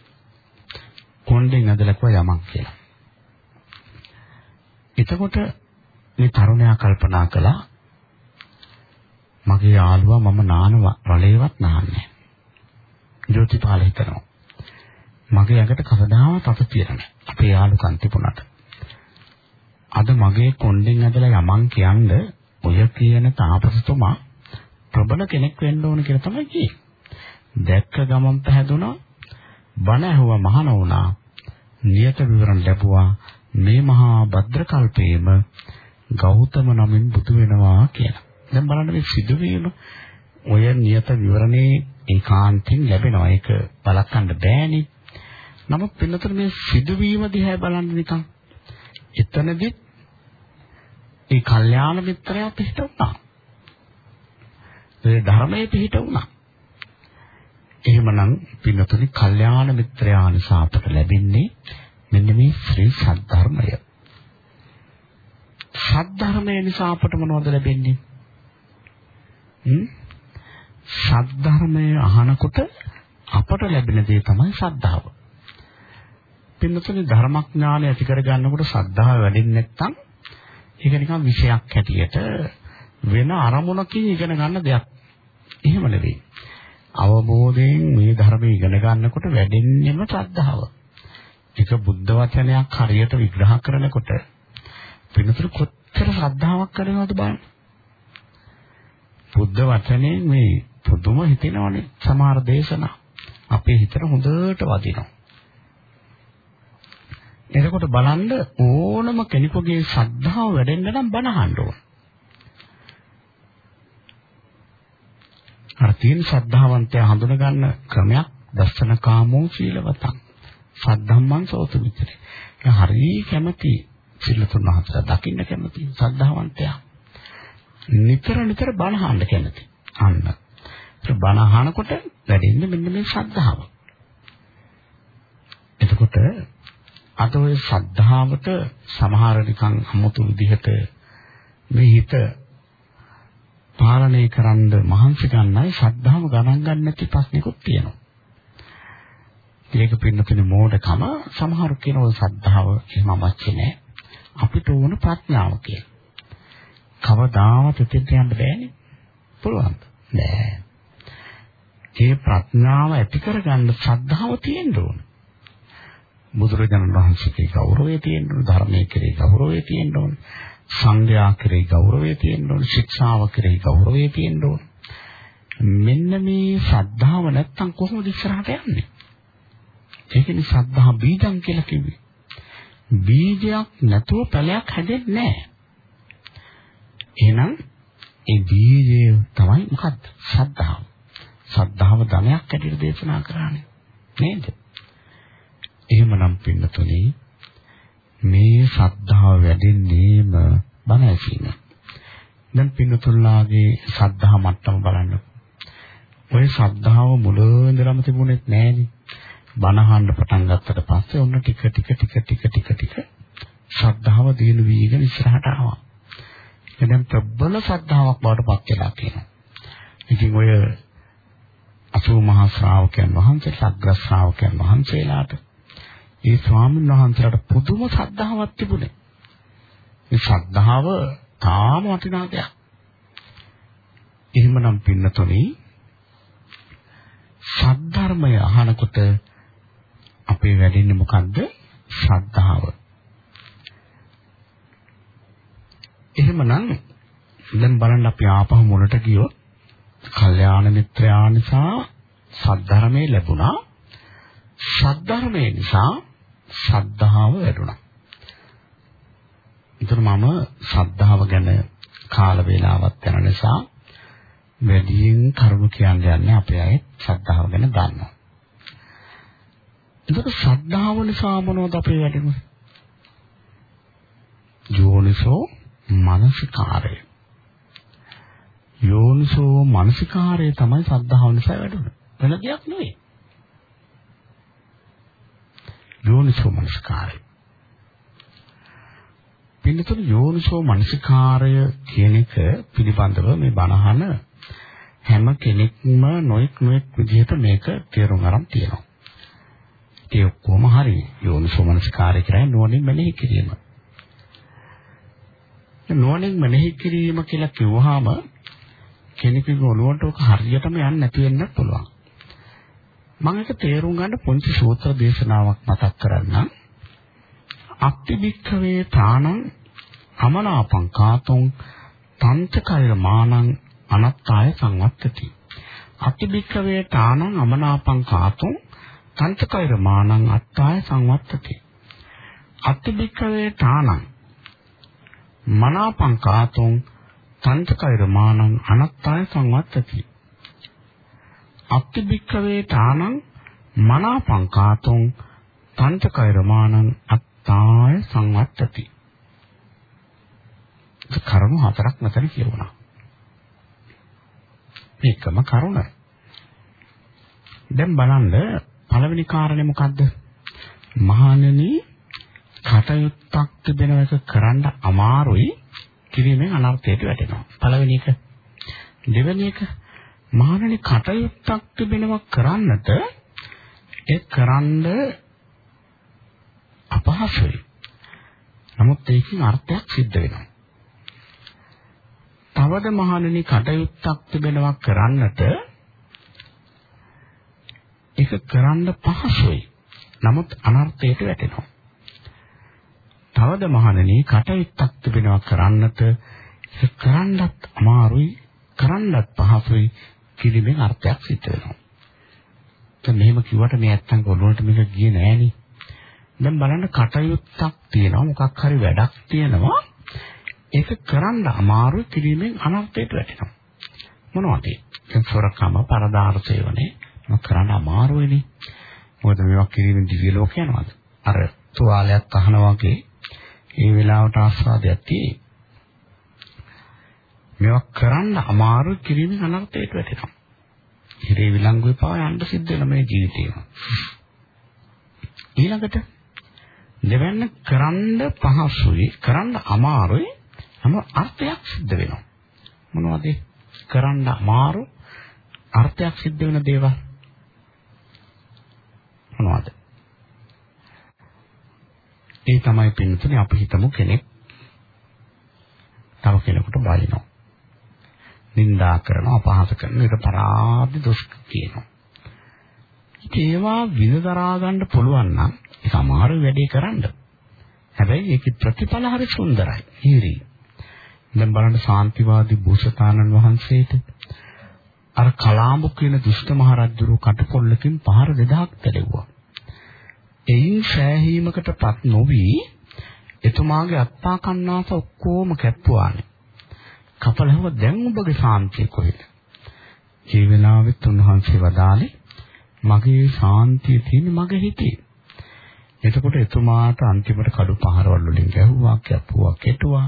කොණ්ඩෙන් ඇදලා කිව්වා යමක් කියලා. එතකොට මේ තරුණයා කල්පනා කළා මගේ යාළුවා මම නාන වලේවත් නාන්නේ. ජෝතිපාල හිතනවා. මගේ ඇඟට කවදාවත් අත තියන්නේ. අපේ යාළුකම් තිබුණාට. අද මගේ කොණ්ඩෙන් ඇදලා යමන් කියන්නේ ඔය කියන තාපසතුමා ප්‍රබල කෙනෙක් වෙන්න ඕන කියලා තමයි කියේ. දැක්ක ගමන් පැහැදුනා බණ ඇහුවා මහාන වුණා. නියත විවරණ ලැබුවා මේ මහා භද්‍ර කල්පයේම ගෞතම නමින් බුදු වෙනවා කියලා. දැන් බලන්න මේ සිදුවීම ඔය නියත විවරණේ ඒකාන්තයෙන් ලැබෙනවා. ඒක බලකන්න බෑනේ. නමුත් පින්නතර මේ සිදුවීම දිහා බලන්න නිකන් එතනදිත් ඒ කල්යාණ මිත්‍රයා පිට වුණා. ඒ ධර්මයේ පිට වුණා. එහෙමනම් පින්නතුනි කල්යාණ මිත්‍රයා නිසා අපට ලැබෙන්නේ මෙන්න මේ ශ්‍රී සද්ධර්මය. සද්ධර්මය නිසා අපට මොනවද ලැබෙන්නේ? හ්ම්? සද්ධර්මය අහනකොට අපට ලැබෙන දේ තමයි ශ්‍රද්ධාව. පින්නතුනි ධර්මඥානය ඇති කර ගන්නකොට ශ්‍රද්ධාව වැඩෙන්නේ නැත්නම් ඒක නිකන් විෂයක් හැටියට වෙන අරමුණකින් ඉගෙන ගන්න දෙයක්. එහෙම නෙවෙයි. අවබෝධයෙන් මේ ධර්මය ඉගෙන ගන්නකොට වැඩෙන්නේම ශ්‍රද්ධාව. ඒක බුද්ධ වචනයක් හරියට විග්‍රහ කරනකොට වෙනතුරු කොච්චර ශ්‍රද්ධාවක් කරනවද බලන්න. බුද්ධ වචනේ මේ පුදුම හිතෙනවනේ සමහර දේශනා අපේ හිතට හොඳට වදිනවා. එතකොට බලන්න ඕනම කෙනෙකුගේ ශ්‍රද්ධාව වැඩෙන්න නම් බණ අහන්න ඕන. අර තියෙන ශ්‍රද්ධාවන්තයා හඳුන ගන්න ක්‍රමයක් දර්ශන කාමෝ සීලවතං. සද්ධම්මං සෝතු විතරේ. ඒ හරිය කැමති සිල්ලතුන් වහන්සේලා දකින්න කැමති ශ්‍රද්ධාවන්තයා. නිතර නිතර බණ අහන්න කැමති. අන්න. ඒ බණ අහනකොට වැඩෙන්නේ මෙන්න මේ ශ්‍රද්ධාව. එතකොට අද ඔය ශ්‍රද්ධාවට සමහර නිකන් අමුතු විදිහට මේ හිත පාලනය කරන්න මහන්සි ගන්නයි ශ්‍රද්ධාව ගණන් ගන්න නැති ප්‍රශ්නිකුත් තියෙනවා. ඒක පින්නතුනේ මෝඩකම සමහරු කියන ඔය ශ්‍රද්ධාව එහෙම අවශ්‍ය නැහැ. අපිට ඕන ප්‍රඥාව කියලා. කවදාවත් එතෙන්ට යන්න බෑනේ. පුළුවන්ද? නෑ. ඒ ප්‍රඥාව ඇති කරගන්න ශ්‍රද්ධාව තියෙන්න ඕන. බුදුරජාණන් වහන්සේගේ ගෞරවය තියෙන්න ඕන, ධර්මයේ කෙරේ ගෞරවය තියෙන්න ඕන. සංඝයා කෙරෙහි ගෞරවය තියෙන්න ඕන, ශික්ෂාව කෙරෙහි ගෞරවය තියෙන්න ඕන. මෙන්න මේ ශ්‍රද්ධාව නැත්තම් කොහොමද ඉස්සරහට යන්නේ? ඒකනේ ශ්‍රද්ධා බීජං කියලා කිව්වේ. බීජයක් නැතුව පැලයක් හැදෙන්නේ නැහැ. එහෙනම් ඒ බීජය තමයි මොකද්ද? ශ්‍රද්ධාව. ශ්‍රද්ධාව ධනයක් ඇටියට දේශනා කරන්නේ. නේද? එහෙමනම් පින්නතුනි මේ ශ්‍රද්ධාව වැඩෙන්නේම බණ ඇසීම. දැන් පින්නතුල්ලාගේ ශ්‍රද්ධා මට්ටම බලන්න. ඔය ශ්‍රද්ධාව මුලින්දලම තිබුණෙත් නෑනේ. බණ අහන්න පටන් ගත්තට පස්සේ ඔන්න ටික ටික ටික ටික ටික ටික ශ්‍රද්ධාව දිනු වීගෙන ඉස්සරහට ආවා. දැන් ප්‍රබල ශ්‍රද්ධාවක් බවට පත් වෙලා කියනවා. ඉතින් ඔය අසූ මහා ශ්‍රාවකයන් වහන්සේ සග්‍ර ශ්‍රාවකයන් වහන්සේලාට ඒ ස්වාමීන් වහන්සේලාට පුදුම ශ්‍රද්ධාවක් තිබුණේ. මේ ශ්‍රද්ධාව තාම වටිනා දෙයක්. එහෙමනම් පින්නතොනි සද්ධර්මය අහනකොට අපේ වැඩෙන්නේ මොකද්ද? ශ්‍රද්ධාව. එහෙමනම් දැන් බලන්න අපි ආපහු මුලට ගියොත් කල්යාණ මිත්‍රයා නිසා සද්ධර්මයේ ලැබුණා. සද්ධර්මයේ නිසා ශ්‍රද්ධාව වැඩුණා. ඒතර මම ශ්‍රද්ධාව ගැන කාල වේලාවක් යන නිසා වැඩියෙන් කරුණු කියන්න යන්නේ අපේ අය ශ්‍රද්ධාව ගැන දන්නවා. ඒතර ශ්‍රද්ධාව නිසා මොනවද අපේ වැඩිම? යෝනිසෝ මනසිකාරය. යෝනිසෝ මනසිකාරය තමයි ශ්‍රද්ධාව නිසා වැඩුණේ. වෙන දෙයක් නෙවෙයි. යෝනිසෝ මනසිකාරය. පින්නතුන යෝනිසෝ මනසිකාරය කියන එක පිළිබඳව මේ බණහන හැම කෙනෙක්ම නොඑක් නොඑක් විදිහට මේක තේරුම් ගන්න තියෙනවා. ඒ ඔක්කොම හරි. යෝනිසෝ මනසිකාරය කියන්නේ නුවණින් මෙනෙහි කිරීම. නුවණින් මෙනෙහි කිරීම කියලා කිව්වහම කෙනෙකුගේ ඔළුවට ඔක හරියටම යන්නේ නැති වෙන්නත් පුළුවන්. මම ඒක තේරුම් ගන්න පොන්චි සූත්‍ර දේශනාවක් මතක් කරන්නම්. අත්තිබික්ඛවේ තානං අමනාපං කාතුං තන්තකය මානං අනත්තාය සංවත්තති. අත්තිබික්ඛවේ තානං අමනාපං කාතුං තන්තකය මානං අත්තාය සංවත්තති. අත්තිබික්ඛවේ තානං මනාපං කාතුං තන්තකය මානං අනත්තාය සංවත්තති. අත්තිබික්කවේ තානං මනාපං කාතුං තන්තකෛරමානං අත්තාය සංවත්තති. කරුණු හතරක් මෙතන කියවුණා. මේකම කරුණ. දැන් බලන්න පළවෙනි කාරණේ මොකද්ද? මහණෙනි කටයුත්තක් තිබෙන එක කරන්න අමාරුයි කිරීමෙන් අනර්ථයට වැටෙනවා. පළවෙනි එක. දෙවෙනි එක මහණනි කටයුත්තක් තිබෙනවා කරන්නට ඒ කරන්න අපහසුයි. නමුත් ඒකෙන් අර්ථයක් සිද්ධ වෙනවා. තවද මහණනි කටයුත්තක් තිබෙනවා කරන්නට ඒක කරන්න පහසුයි. නමුත් අනර්ථයට වැටෙනවා. තවද මහණනි කටයුත්තක් තිබෙනවා කරන්නට ඒක කරන්නත් අමාරුයි කරන්නත් පහසුයි කිරීමෙන් අර්ථයක් සිද්ධ වෙනවා. දැන් මෙහෙම කිව්වට මේ නැත්තම් ඔළුවට මේක ගියේ නෑනේ. දැන් බලන්න කටයුත්තක් තියෙනවා මොකක් හරි වැඩක් තියෙනවා ඒක කරන්න අමාරු කිරීමෙන් අනර්ථයට වැටෙනවා. මොනවද? දැන් සොරකම පරදාර සේවනේ මොක කරන්න අමාරුයිනේ. මොකද මේවා කිරීමෙන් දිව්‍ය ලෝක යනවාද? අර තුවාලයක් අහනවා වගේ ඒ වෙලාවට ආස්වාදයක් තියෙයි. මේවා කරන්න අමාරු කිරීමෙන් අනර්ථයට වැටෙනවා. හිරේ විලංගුවේ පවා යන්න සිද්ධ වෙන මේ ජීවිතේම. ඊළඟට දෙවන්න කරන්න පහසුයි කරන්න අමාරුයි නම අර්ථයක් සිද්ධ වෙනවා. මොනවද කරන්න අමාරු අර්ථයක් සිද්ධ වෙන දේවල් මොනවද? ඒ තමයි පින්තුනේ අපි හිතමු කෙනෙක් තව කෙනෙකුට බලිනවා. නින්දා කරනවා අපහාස කරනවා ඒක පරාදි දොස් කියනවා. ඒවා විඳදරා ගන්න පුළුවන් නම් ඒක අමාරු වැඩේ කරන්න. හැබැයි ඒකේ ප්‍රතිඵල හරි සුන්දරයි. හීරි. දැන් බලන්න සාන්තිවාදී භූෂතානන් වහන්සේට අර කලාඹු කියන දුෂ්ට මහරජුරු කටපොල්ලකින් පහර 2000ක් තැලෙව්වා. එයින් සෑහීමකටපත් නොවි එතුමාගේ අත්පා කන්නාස ඔක්කොම කැප්පුවානේ. කපලව දැන් ඔබගේ සාන්තිය කොහෙද? ඒ වෙලාවෙත් උන්වහන්සේ වදාළේ මගේ සාන්තිය තියෙන්නේ මගේ හිතේ. එතකොට එතුමාට අන්තිමට කඩු පහරවල් වලින් ගැහුවා, කැපුවා, කෙටුවා.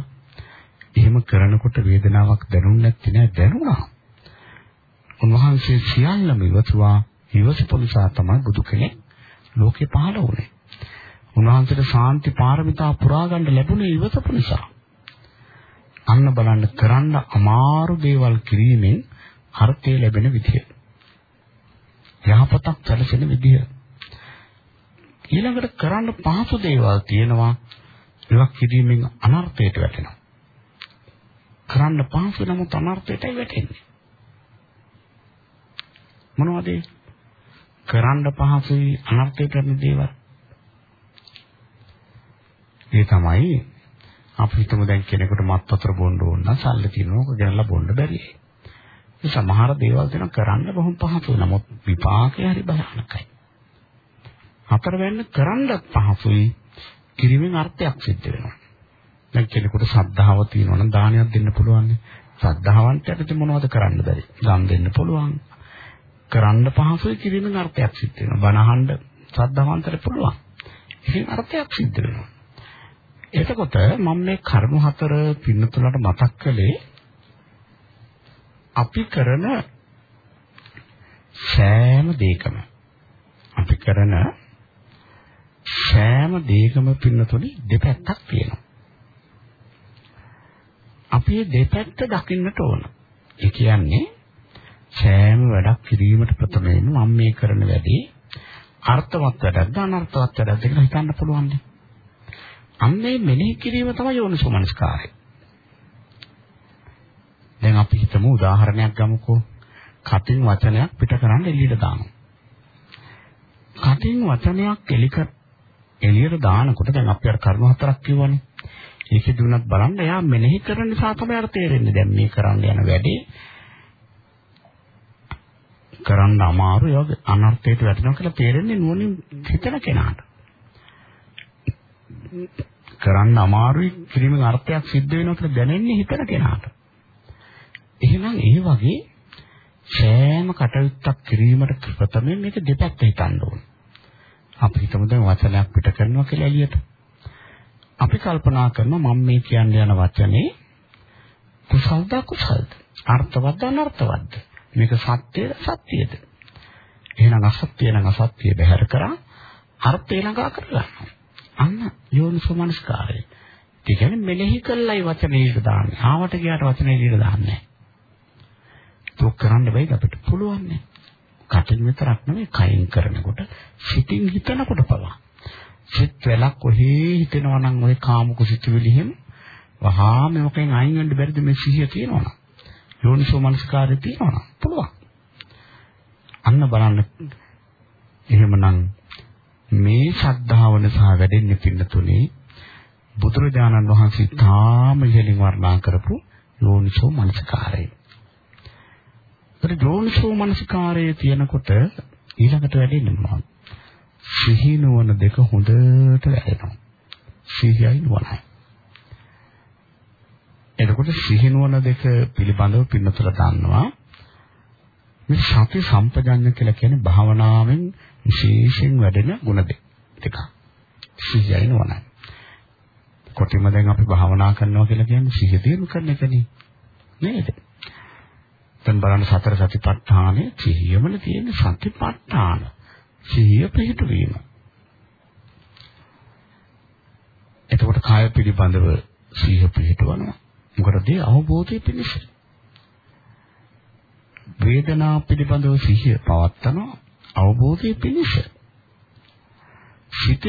එහෙම කරනකොට වේදනාවක් දැනුන්නේ නැති නෑ දැනුණා. උන්වහන්සේ සියල්ලම ඉවතුවා ඉවසපු නිසා තමයි බුදු කෙනෙක් ලෝකේ පහළ වුණේ. උන්වහන්සේට ශාන්ති පාරමිතා පුරා ගන්න ලැබුණේ ඉවසපු නිසා. අන්න බලන්න කරන්න අමාරු දේවල් කිරීමෙන් අර්ථය ලැබෙන විදිය. යහපතක් සැලසෙන විදිය. ඊළඟට කරන්න පහසු දේවල් තියෙනවා ඒවා කිරීමෙන් අනර්ථයට වැටෙනවා. කරන්න පහසු නමුත් අනර්ථයටයි වැටෙන්නේ. මොනවද කරන්න පහසුයි අනර්ථයට කරන දේවල්? ඒ තමයි අපි හිතමු දැන් කෙනෙකුට මත් වතුර බොන්න ඕන නම් සල්ලි තියෙනවක ගෙනලා බොන්න බැරි. ඒ සමහර දේවල් දෙන කරන්න බොහොම පහසුයි. නමුත් විපාකය හරි භයානකයි. හතරවෙන්න කරන්නත් පහසුයි. කිරීමෙන් අර්ථයක් සිද්ධ වෙනවා. දැන් කෙනෙකුට ශ්‍රද්ධාව තියෙනවා නම් දානයක් දෙන්න පුළුවන්. ශ්‍රද්ධාවන්ට අපිට මොනවද කරන්න බැරි? දන් දෙන්න පුළුවන්. කරන්න පහසුයි කිරීමෙන් අර්ථයක් සිද්ධ වෙනවා. බණ අහන්න ශ්‍රද්ධාවන්තට පුළුවන්. ඒකෙන් අර්ථයක් සිද්ධ වෙනවා. එතකොට මම මේ කර්ම හතර පින්නතුලට මතක් කළේ අපි කරන සෑම දෙයකම අපි කරන සෑම දෙයකම පින්නතුනි දෙපැත්තක් තියෙනවා. අපි මේ දෙපැත්ත දකින්නට ඕන. ඒ කියන්නේ සෑම වැඩක් කිරීමට ප්‍රථමයෙන් මම මේ කරන වැඩේ අර්ථවත් වැඩක්ද අනර්ථවත් වැඩක්ද කියලා හිතන්න පුළුවන්. අන්නේ මෙනෙහි කිරීම තමයි යෝනිසෝමනස්කාරය. දැන් අපි හිතමු උදාහරණයක් ගමුකෝ. කටින් වචනයක් පිට කරන්න එළියට දානවා. කටින් වචනයක් එලික එළියට දානකොට දැන් අපි අර කර්ම හතරක් කියවනේ. ඒකෙදි උනත් බලන්න එයා මෙනෙහි කරන නිසා තමයි අර තේරෙන්නේ. දැන් මේ කරන්න යන වැඩේ කරන්න අමාරු ඒ වගේ අනර්ථයට වැටෙනවා කියලා තේරෙන්නේ නුවණින් හිතන කෙනාට. කරන්න අමාරුයි කිරීමෙන් අර්ථයක් සිද්ධ වෙනවා කියලා දැනෙන්නේ හිතන කෙනාට. එහෙනම් ඒ වගේ සෑම කටයුත්තක් කිරීමට ප්‍රථමයෙන් මේක දෙපැත්ත හිතන්න ඕනේ. අපි හිතමු දැන් වචනයක් පිට කරනවා කියලා එළියට. අපි කල්පනා කරනවා මම මේ කියන්න යන වචනේ කුසල්ද කුසල්ද අර්ථවත්ද අනර්ථවත්ද මේක සත්‍යද සත්‍යද? එහෙනම් අසත්‍ය නම් අසත්‍ය බැහැර කරා අර්ථය ළඟා කරගන්නවා. අන්න යෝනිසෝමනස්කාරය. ඒ කියන්නේ මෙනෙහි කළයි වචනේ ඉර දාන්නේ. ආවට ගියාට වචනේ ඉර දාන්නේ නැහැ. ඒක කරන්න බෑද අපිට පුළුවන් නේ. කටින් විතරක් නෙමෙයි කයින් කරනකොට සිතින් හිතනකොට පවා. සිත් වෙලක් කොහේ හිතෙනවා නම් ওই කාම කුසිතුවිලි හිම වහා මේකෙන් අයින් වෙන්න බැරිද මේ සිහිය තියෙනවනම්. යෝනිසෝ මනස්කාරය තියෙනවා පුළුවන්. අන්න බලන්න එහෙමනම් මේ ශ්‍රද්ධාවන සහ වැඩෙන්නේ පින්නතුනේ බුදුරජාණන් වහන්සේ තාම ඉහළින් වර්ණනා කරපු යෝනිසෝ මනස්කාරය. ඒතර යෝනිසෝ මනස්කාරය තියෙනකොට ඊළඟට වැඩෙන්නේ මොනවද? සිහි නුවණ දෙක හොඳට වැඩෙනවා. සිහියයි නුවණයි. එතකොට සිහිනුවන දෙක පිළිබඳව පින්නතර දන්නවා. මේ සති සම්පජඤ්ඤ කියලා කියන්නේ භාවනාවෙන් විශේෂයෙන් වැඩෙන ගුණ දෙකක්. සිහියයි නුවණයි. කොටිම දැන් අපි භාවනා කරනවා කියලා කියන්නේ සිහිය දිනු කරන එකනේ. නේද? දැන් බලන්න සතර සතිපට්ඨානේ සිහියමන තියෙන සතිපට්ඨාන. සිහිය පිහිටුවීම. එතකොට කාය පිළිබඳව සිහිය පිහිටවනවා. මොකටද අවබෝධය පිණිස. වේදනා පිළිබඳව සිහිය පවත්නවා අවබෝධය පිණිස. සිත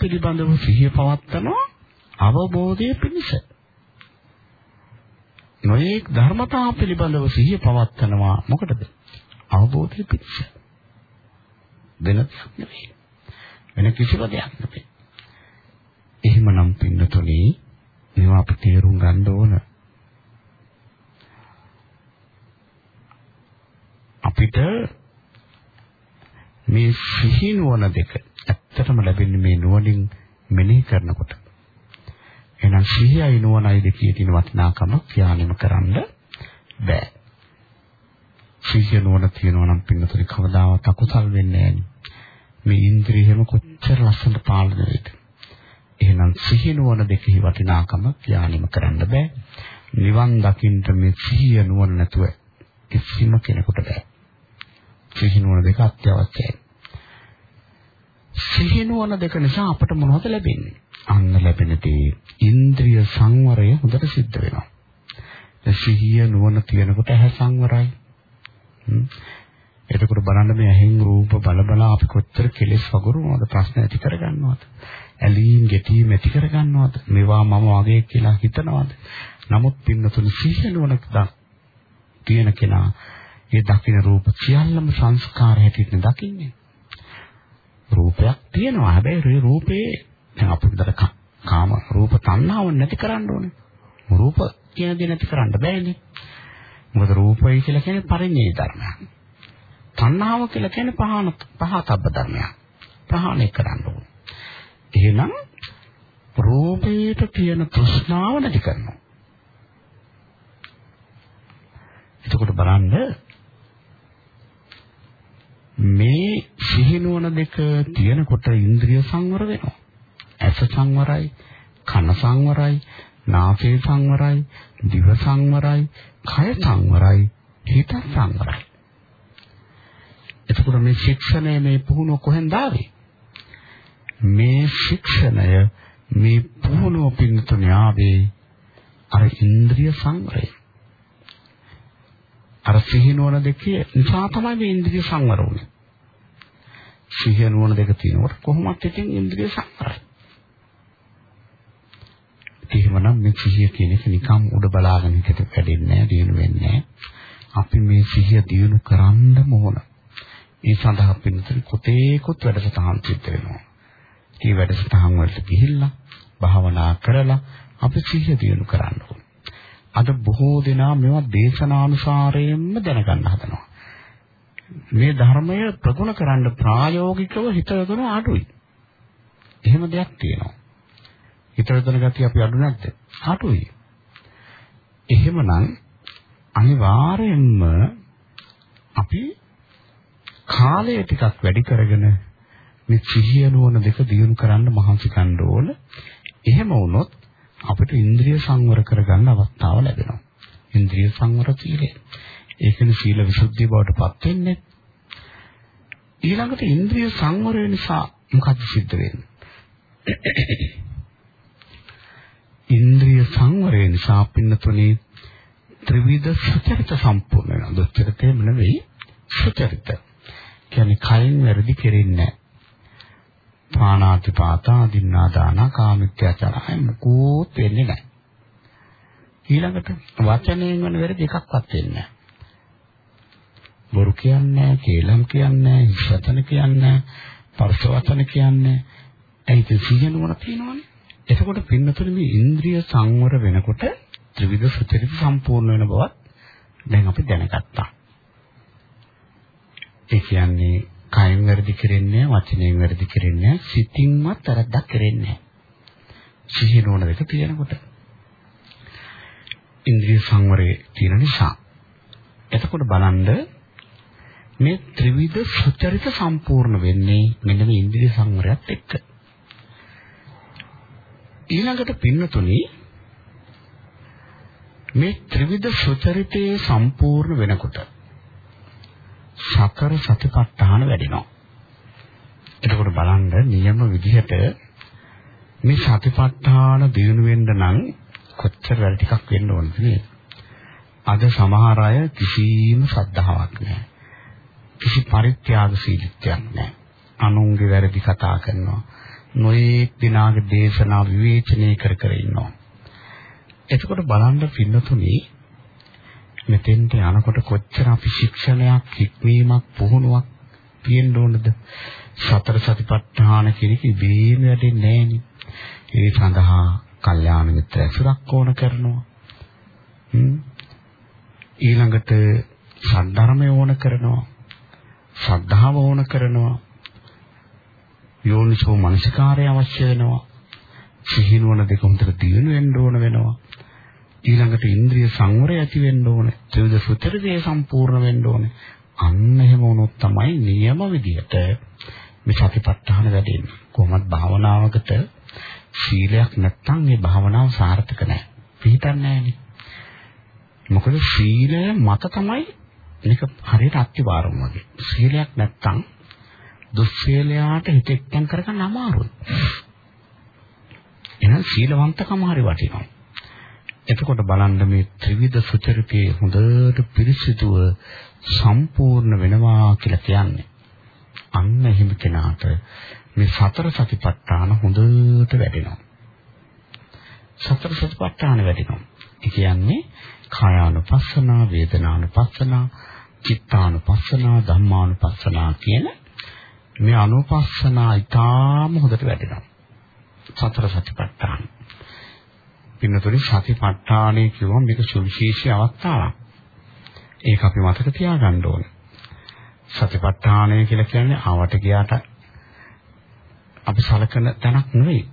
පිළිබඳව සිහිය පවත්නවා අවබෝධය පිණිස. නොයේක් ධර්මතා පිළිබඳව සිහිය පවත්නවා මොකටද? අවබෝධය පිණිස. වෙන දෙයක් නෙවෙයි. වෙන කිසිම දෙයක් නෙවෙයි. එහෙමනම් පින්නතුනේ මේවා අපි තේරුම් ගන්න ඕන. අපිට මේ සිහි නුවණ දෙක ඇත්තටම ලැබෙන්නේ මේ නුවණින් මෙනෙහි කරනකොට. එහෙනම් සිහියයි නුවණයි දෙකේ තියෙන වටිනාකම ඥානෙම කරන්න බෑ. සිහිය නුවණ තියෙනවා නම් පින්නතුනි කවදාවත් අකුසල් වෙන්නේ නෑනේ. මේ ඉන්ද්‍රිය හැම කොච්චර ලස්සනට පාලනය වෙයිද? එහෙනම් සිහිය නුවණ දෙකෙහි වටිනාකම ක්‍යානෙම කරන්න බෑ. නිවන් දකින්න මේ සිහිය නුවණ නැතුව කිසිම කෙනෙකුට බෑ. සිහි නුවණ දෙක අත්‍යවශ්‍යයි. සිහි නුවණ දෙක නිසා අපට මොනවද ලැබෙන්නේ? අන්න ලැබෙන දේ ඉන්ද්‍රිය සංවරය හොඳට සිද්ධ වෙනවා. සිහිය නුවණ තියෙනකොට ඇහැ සංවරයි. එතකොට බලන්න මේ ඇහෙන් රූප බල බල අපි කොච්චර කෙලෙස් වගුරුනවද ප්‍රශ්න ඇති කරගන්නවද? ඇලීම් ගැටීම් ඇති කරගන්නවද? මේවා මම වගේ කියලා හිතනවද? නමුත් පින්නතුනි සිහිය නුවණ තියෙන කෙනා ඒ දකින්න රූප සියල්ලම සංස්කාර හැටියට දකින්නේ. රූපයක් තියෙනවා. හැබැයි ඒ රූපේ දැන් අපිට කාම රූප තණ්හාව නැති කරන්න ඕනේ. රූප කියන දේ නැති කරන්න බෑනේ. මොකද රූපය කියලා කියන්නේ පරිණේ ධර්මයක්. තණ්හාව කියලා කියන්නේ පහන පහතබ්බ ධර්මයක්. ප්‍රහාණය කරන්න ඕනේ. එහෙනම් රූපේට තියෙන තෘෂ්ණාව නැති කරනවා. එතකොට බලන්න මේ සිහිනුවන දෙක තියෙනකොට ඉන්ද්‍රිය සංවර වෙනවා. ඇස සංවරයි, කන සංවරයි, නාසය සංවරයි, දිව සංවරයි, කය සංවරයි, හිත සංවරයි. එතකොට මේ ශික්ෂණය මේ පුහුණුව කොහෙන්ද ආවේ? මේ ශික්ෂණය මේ පුහුණුව පින්නතුනේ ආවේ අර ඉන්ද්‍රිය සංවරය. අර සිහිනුවන දෙකේ නිසා තමයි මේ ඉන්ද්‍රිය සංවර වුනේ. සිහිය නුවණ දෙක තියෙනකොට කොහොමත් ඉතින් ඉන්ද්‍රිය සංවරයි. එහෙමනම් මේ සිහිය කියන එක නිකම් උඩ බලාගෙන හිටිට වැඩෙන්නේ නැහැ, දිනු වෙන්නේ අපි මේ සිහිය දිනු කරන්න ඕන. ඒ සඳහා පින්නතුනි කොතේකුත් වැඩසටහන් සිද්ධ වෙනවා. මේ වැඩසටහන් වලට ගිහිල්ලා භාවනා කරලා අපි සිහිය දිනු කරන්න ඕන. අද බොහෝ දෙනා මේවා දේශනානුසාරයෙන්ම දැනගන්න හදනවා. මේ ධර්මය ප්‍රගුණ කරන්න ප්‍රායෝගිකව හිත යොදන අඩුයි. එහෙම දෙයක් තියෙනවා. හිත යොදන ගතිය අපි අඩු නැද්ද? අඩුයි. එහෙමනම් අනිවාර්යයෙන්ම අපි කාලය ටිකක් වැඩි කරගෙන මේ සිහිය නුවණ දෙක දියුණු කරන්න මහන්සි ගන්න ඕන. එහෙම වුණොත් අපිට ඉන්ද්‍රිය සංවර කරගන්න අවස්ථාව ලැබෙනවා. ඉන්ද්‍රිය සංවර සීලය. ඒකනේ සීල විසුද්ධිය බවට පත් වෙන්නේ. ඊළඟට ඉන්ද්‍රිය සංවරය නිසා මොකද සිද්ධ වෙන්නේ? ඉන්ද්‍රිය සංවරය නිසා පින්නතුනේ ත්‍රිවිධ සුචරිත සම්පූර්ණ වෙනවා. දුච්චරිතේම නෙවෙයි සුචරිත. කියන්නේ කයින් වැරදි කෙරෙන්නේ නැහැ. පාණාතිපාතා දින්නා දාන කාමිත්‍යාචාරය මුකුත් වෙන්නේ නැහැ. ඊළඟට වචනයෙන් වෙන වැරදි එකක්වත් වෙන්නේ නැහැ. බොරු කියන්නේ කේලම් කියන්නේ හිස්වචන කියන්නේ පරස වචන කියන්නේ ඇයි ඒ සිහිය නුවණ තියෙනවනේ එතකොට පින්නතුනේ මේ ඉන්ද්‍රිය සංවර වෙනකොට ත්‍රිවිධ සුචරිත සම්පූර්ණ වෙන බවත් දැන් අපි දැනගත්තා ඒ කියන්නේ කයෙන් වැරදි කරන්නේ වචනයෙන් වැරදි කරන්නේ සිතින්වත් තරද්දක් කරන්නේ සිහිය නුවණ දෙක තියෙනකොට. ඉන්ද්‍රිය සංවරයේ තියෙන නිසා. එතකොට බලන්න මේ ත්‍රිවිධ සුචරිත සම්පූර්ණ වෙන්නේ මෙන්න මේ ඉන්ද්‍රිය සංවරයත් එක්ක. ඊළඟට පින්නතුනි මේ ත්‍රිවිධ සුචරිතයේ සම්පූර්ණ වෙනකොට සතර සතිපට්ඨාන වැඩිනවා. එතකොට බලන්න නියම විදිහට මේ සතිපට්ඨාන දිනු වෙන්න නම් කොච්චර වැඩ ටිකක් වෙන්න ඕනද නේද? අද සමහර අය කිසිම ශ්‍රද්ධාවක් නැහැ. කිසි පරිත්‍යාගශීලීත්වයක් නැහැ. අනුන්ගේ වැරදි කතා කරනවා. නොයේක් දිනාගේ දේශනා විවේචනය කර කර ඉන්නවා. එතකොට බලන්න පින්නතුනි මෙතෙන්ට යනකොට කොච්චර අපි ශික්ෂණයක්, හික්මීමක්, පුහුණුවක් තියෙන්න ඕනද? සතර සතිපට්ඨාන කිරික ඉබේම වැඩෙන්නේ නැහෙනි. ඒ සඳහා කල්යාණ මිත්‍ර ඇසුරක් ඕන කරනවා. ඊළඟට සද්ධර්මය ඕන කරනවා. ශ්‍රද්ධාව ඕන කරනවා. යෝනිසෝ මනසිකාරය අවශ්‍ය වෙනවා. සිහිනුවන දෙක හොඳට දියුණු වෙන්න ඕන වෙනවා. ඊළඟට ඉන්ද්‍රිය සංවරය ඇති වෙන්න ඕනේ. ත්‍රිවිධ සුත්‍රයේ සම්පූර්ණ වෙන්න ඕනේ. අන්න එහෙම වුණොත් තමයි නියම විදියට මේ සතිපට්ඨාන වැඩෙන්නේ. කොහොමද භාවනාවකට සීලයක් නැත්නම් මේ භාවනාව සාර්ථක නැහැ. පිළිතන්නේ නැහැනේ. මොකද සීලය මත තමයි මේක හරියට අත්‍යවාරම් වගේ. සීලයක් නැත්නම් දුස්සීලයාට හිත එක්තෙන් කරගන්න අමාරුයි. එහෙනම් සීලවන්තකම හරි වටිනවා. එතකොට බලන්න මේ ත්‍රිවිධ සුචරිතයේ හොඳට පිරිසිදුව සම්පූර්ණ වෙනවා කියලා කියන්නේ. අන්න එහෙම කෙනාට මේ සතර සතිපට්ඨාන හොඳට වැඩෙනවා. සතර සතිපට්ඨාන වැඩෙනවා. ඒ කියන්නේ කායානුපස්සනා, වේදනානුපස්සනා, චිත්තානුපස්සනා, ධම්මානුපස්සනා කියන මේ අනුපස්සනා ඊටාම හොඳට වැඩෙනවා. සතර සතිපට්ඨාන. පින්නතුනි සතිපට්ඨානය කියවම මේක සුවිශේෂී අවස්ථාවක්. ඒක අපි මතක තියාගන්න ඕනේ. සතිපට්ඨානය කියලා කියන්නේ ආවට ගියාට අපි සලකන තැනක් නෙවෙයි.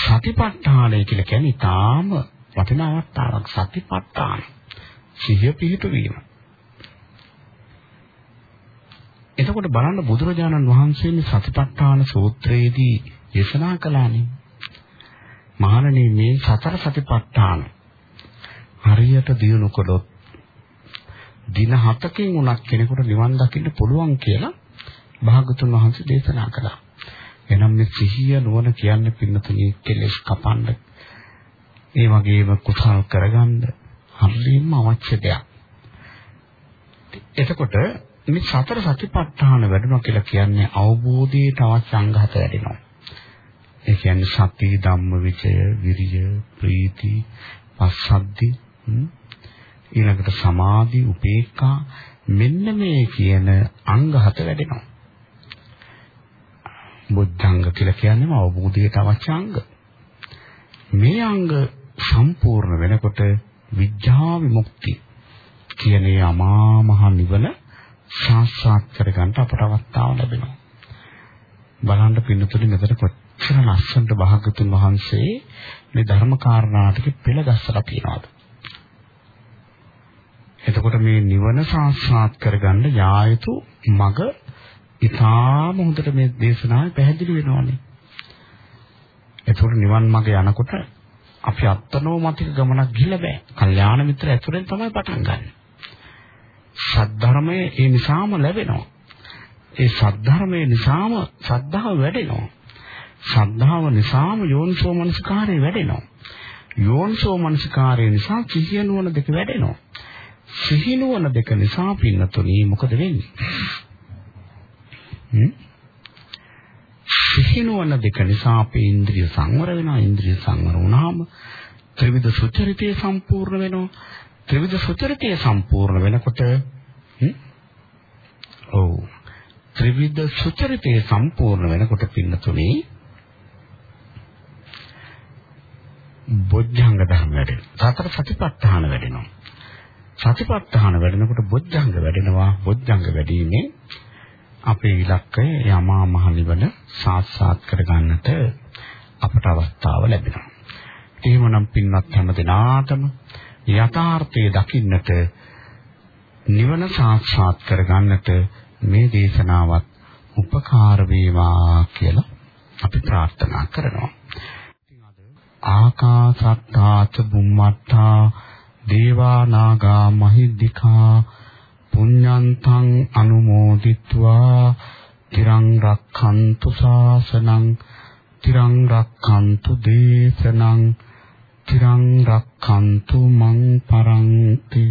සතිපට්ඨානය කියලා කියන්නේ ඊටාම වටිනා අවස්ථාවක් සතිපට්ඨාන. සිහිය පිහිටුවීම. එතකොට බලන්න බුදුරජාණන් වහන්සේ මේ සතිපට්ඨාන සූත්‍රයේදී දේශනා කළානේ. මහණෙනි මේ සතර සතිපට්ඨාන හරියට දිනු කළොත් දින 7කින් උනත් කෙනෙකුට නිවන් දකින්න පුළුවන් කියලා භාගතුන් වහන්සේ දේශනා කළා. එනම් මේ සිහිය නුවණ කියන්නේ පින්නතුණී කෙලෙස් කපන්න ඒ වගේම කුසල් කරගන්න හරියම අවශ්‍ය දෙයක්. එතකොට මේ සතර සතිපට්ඨාන වැඩනවා කියලා කියන්නේ අවබෝධයට අවශ්‍ය අංග හත වැඩෙනවා. ඒ කියන්නේ සති ධම්ම විචය විරිය ප්‍රීති පස්සද්ධි ඊළඟට සමාධි උපේක්ඛා මෙන්න මේ කියන අංග හත වැඩෙනවා. බුද්ධංග කියලා කියන්නේම අවබෝධයට අවශ්‍ය අංග. මේ අංග සම්පූර්ණ වෙනකොට විඥා විමුක්ති කියන අමා මහ නිවන සාක්ෂාත් කරගන්න අපට අවස්ථාව ලැබෙනවා. බලන්න පින්නතුනි මෙතන කොච්චර ලස්සනට භාගතුන් වහන්සේ මේ ධර්ම කාරණාටක පෙළ ගස්සලා තියෙනවද? එතකොට මේ නිවන සාක්ෂාත් කරගන්න යායුතු මග ඉතාම හොඳට මේ දේශනාවේ පැහැදිලි වෙනවානේ. එතකොට නිවන් මඟ යනකොට අපි අත්නෝ මතික ගමනක් ගිහිල්ලා බෑ. කල්යාණ මිත්‍ර ඇතුලෙන් තමයි පටන් ගන්න. සද්ධර්මයේ ඒ නිසාම ලැබෙනවා. ඒ සද්ධර්මයේ නිසාම ශ්‍රද්ධාව වැඩෙනවා. ශ්‍රද්ධාව නිසාම යෝනිසෝ මනසිකාරය වැඩෙනවා. යෝනිසෝ මනසිකාරය නිසා සිහිය නුවණ දෙක වැඩෙනවා. සිහි නුවණ දෙක නිසා පින්නතුනි මොකද වෙන්නේ? සිහි නුවණ දෙක නිසා අපේ ඉන්ද්‍රිය සංවර වෙනවා. ඉන්ද්‍රිය සංවර වුණාම ත්‍රිවිධ සුචරිතය සම්පූර්ණ වෙනවා. ත්‍රිවිධ සුචරිතය සම්පූර්ණ වෙනකොට ඔව් ත්‍රිවිධ සුචරිතය සම්පූර්ණ වෙනකොට පින්නතුනේ බොජ්ජංග ධර්ම වැඩෙනවා. සතර සතිපට්ඨාන වැඩෙනවා. සතිපට්ඨාන වැඩෙනකොට බොජ්ජංග වැඩෙනවා. බොජ්ජංග වැඩිමේ අපේ ඉලක්කය යමා මහ නිවන සාක්ෂාත් කරගන්නට අපට අවස්ථාව ලැබෙනවා. එහෙමනම් පින්වත් හැම දිනාටම යථාර්ථයේ දකින්නට නිවන සාක්ෂාත් කරගන්නට මේ දේශනාවත් උපකාර වේවා කියලා අපි ප්‍රාර්ථනා කරනවා. ආකාසත්තාච බුම්මත්තා දේවා නාග මහිද්దికා පුඤ්ඤන්තං අනුමෝදිත්වා තිරං රක්ඛන්තු ශාසනං තිරං රක්ඛන්තු දේශනං තිරං රක්ඛන්තු මං පරන්ති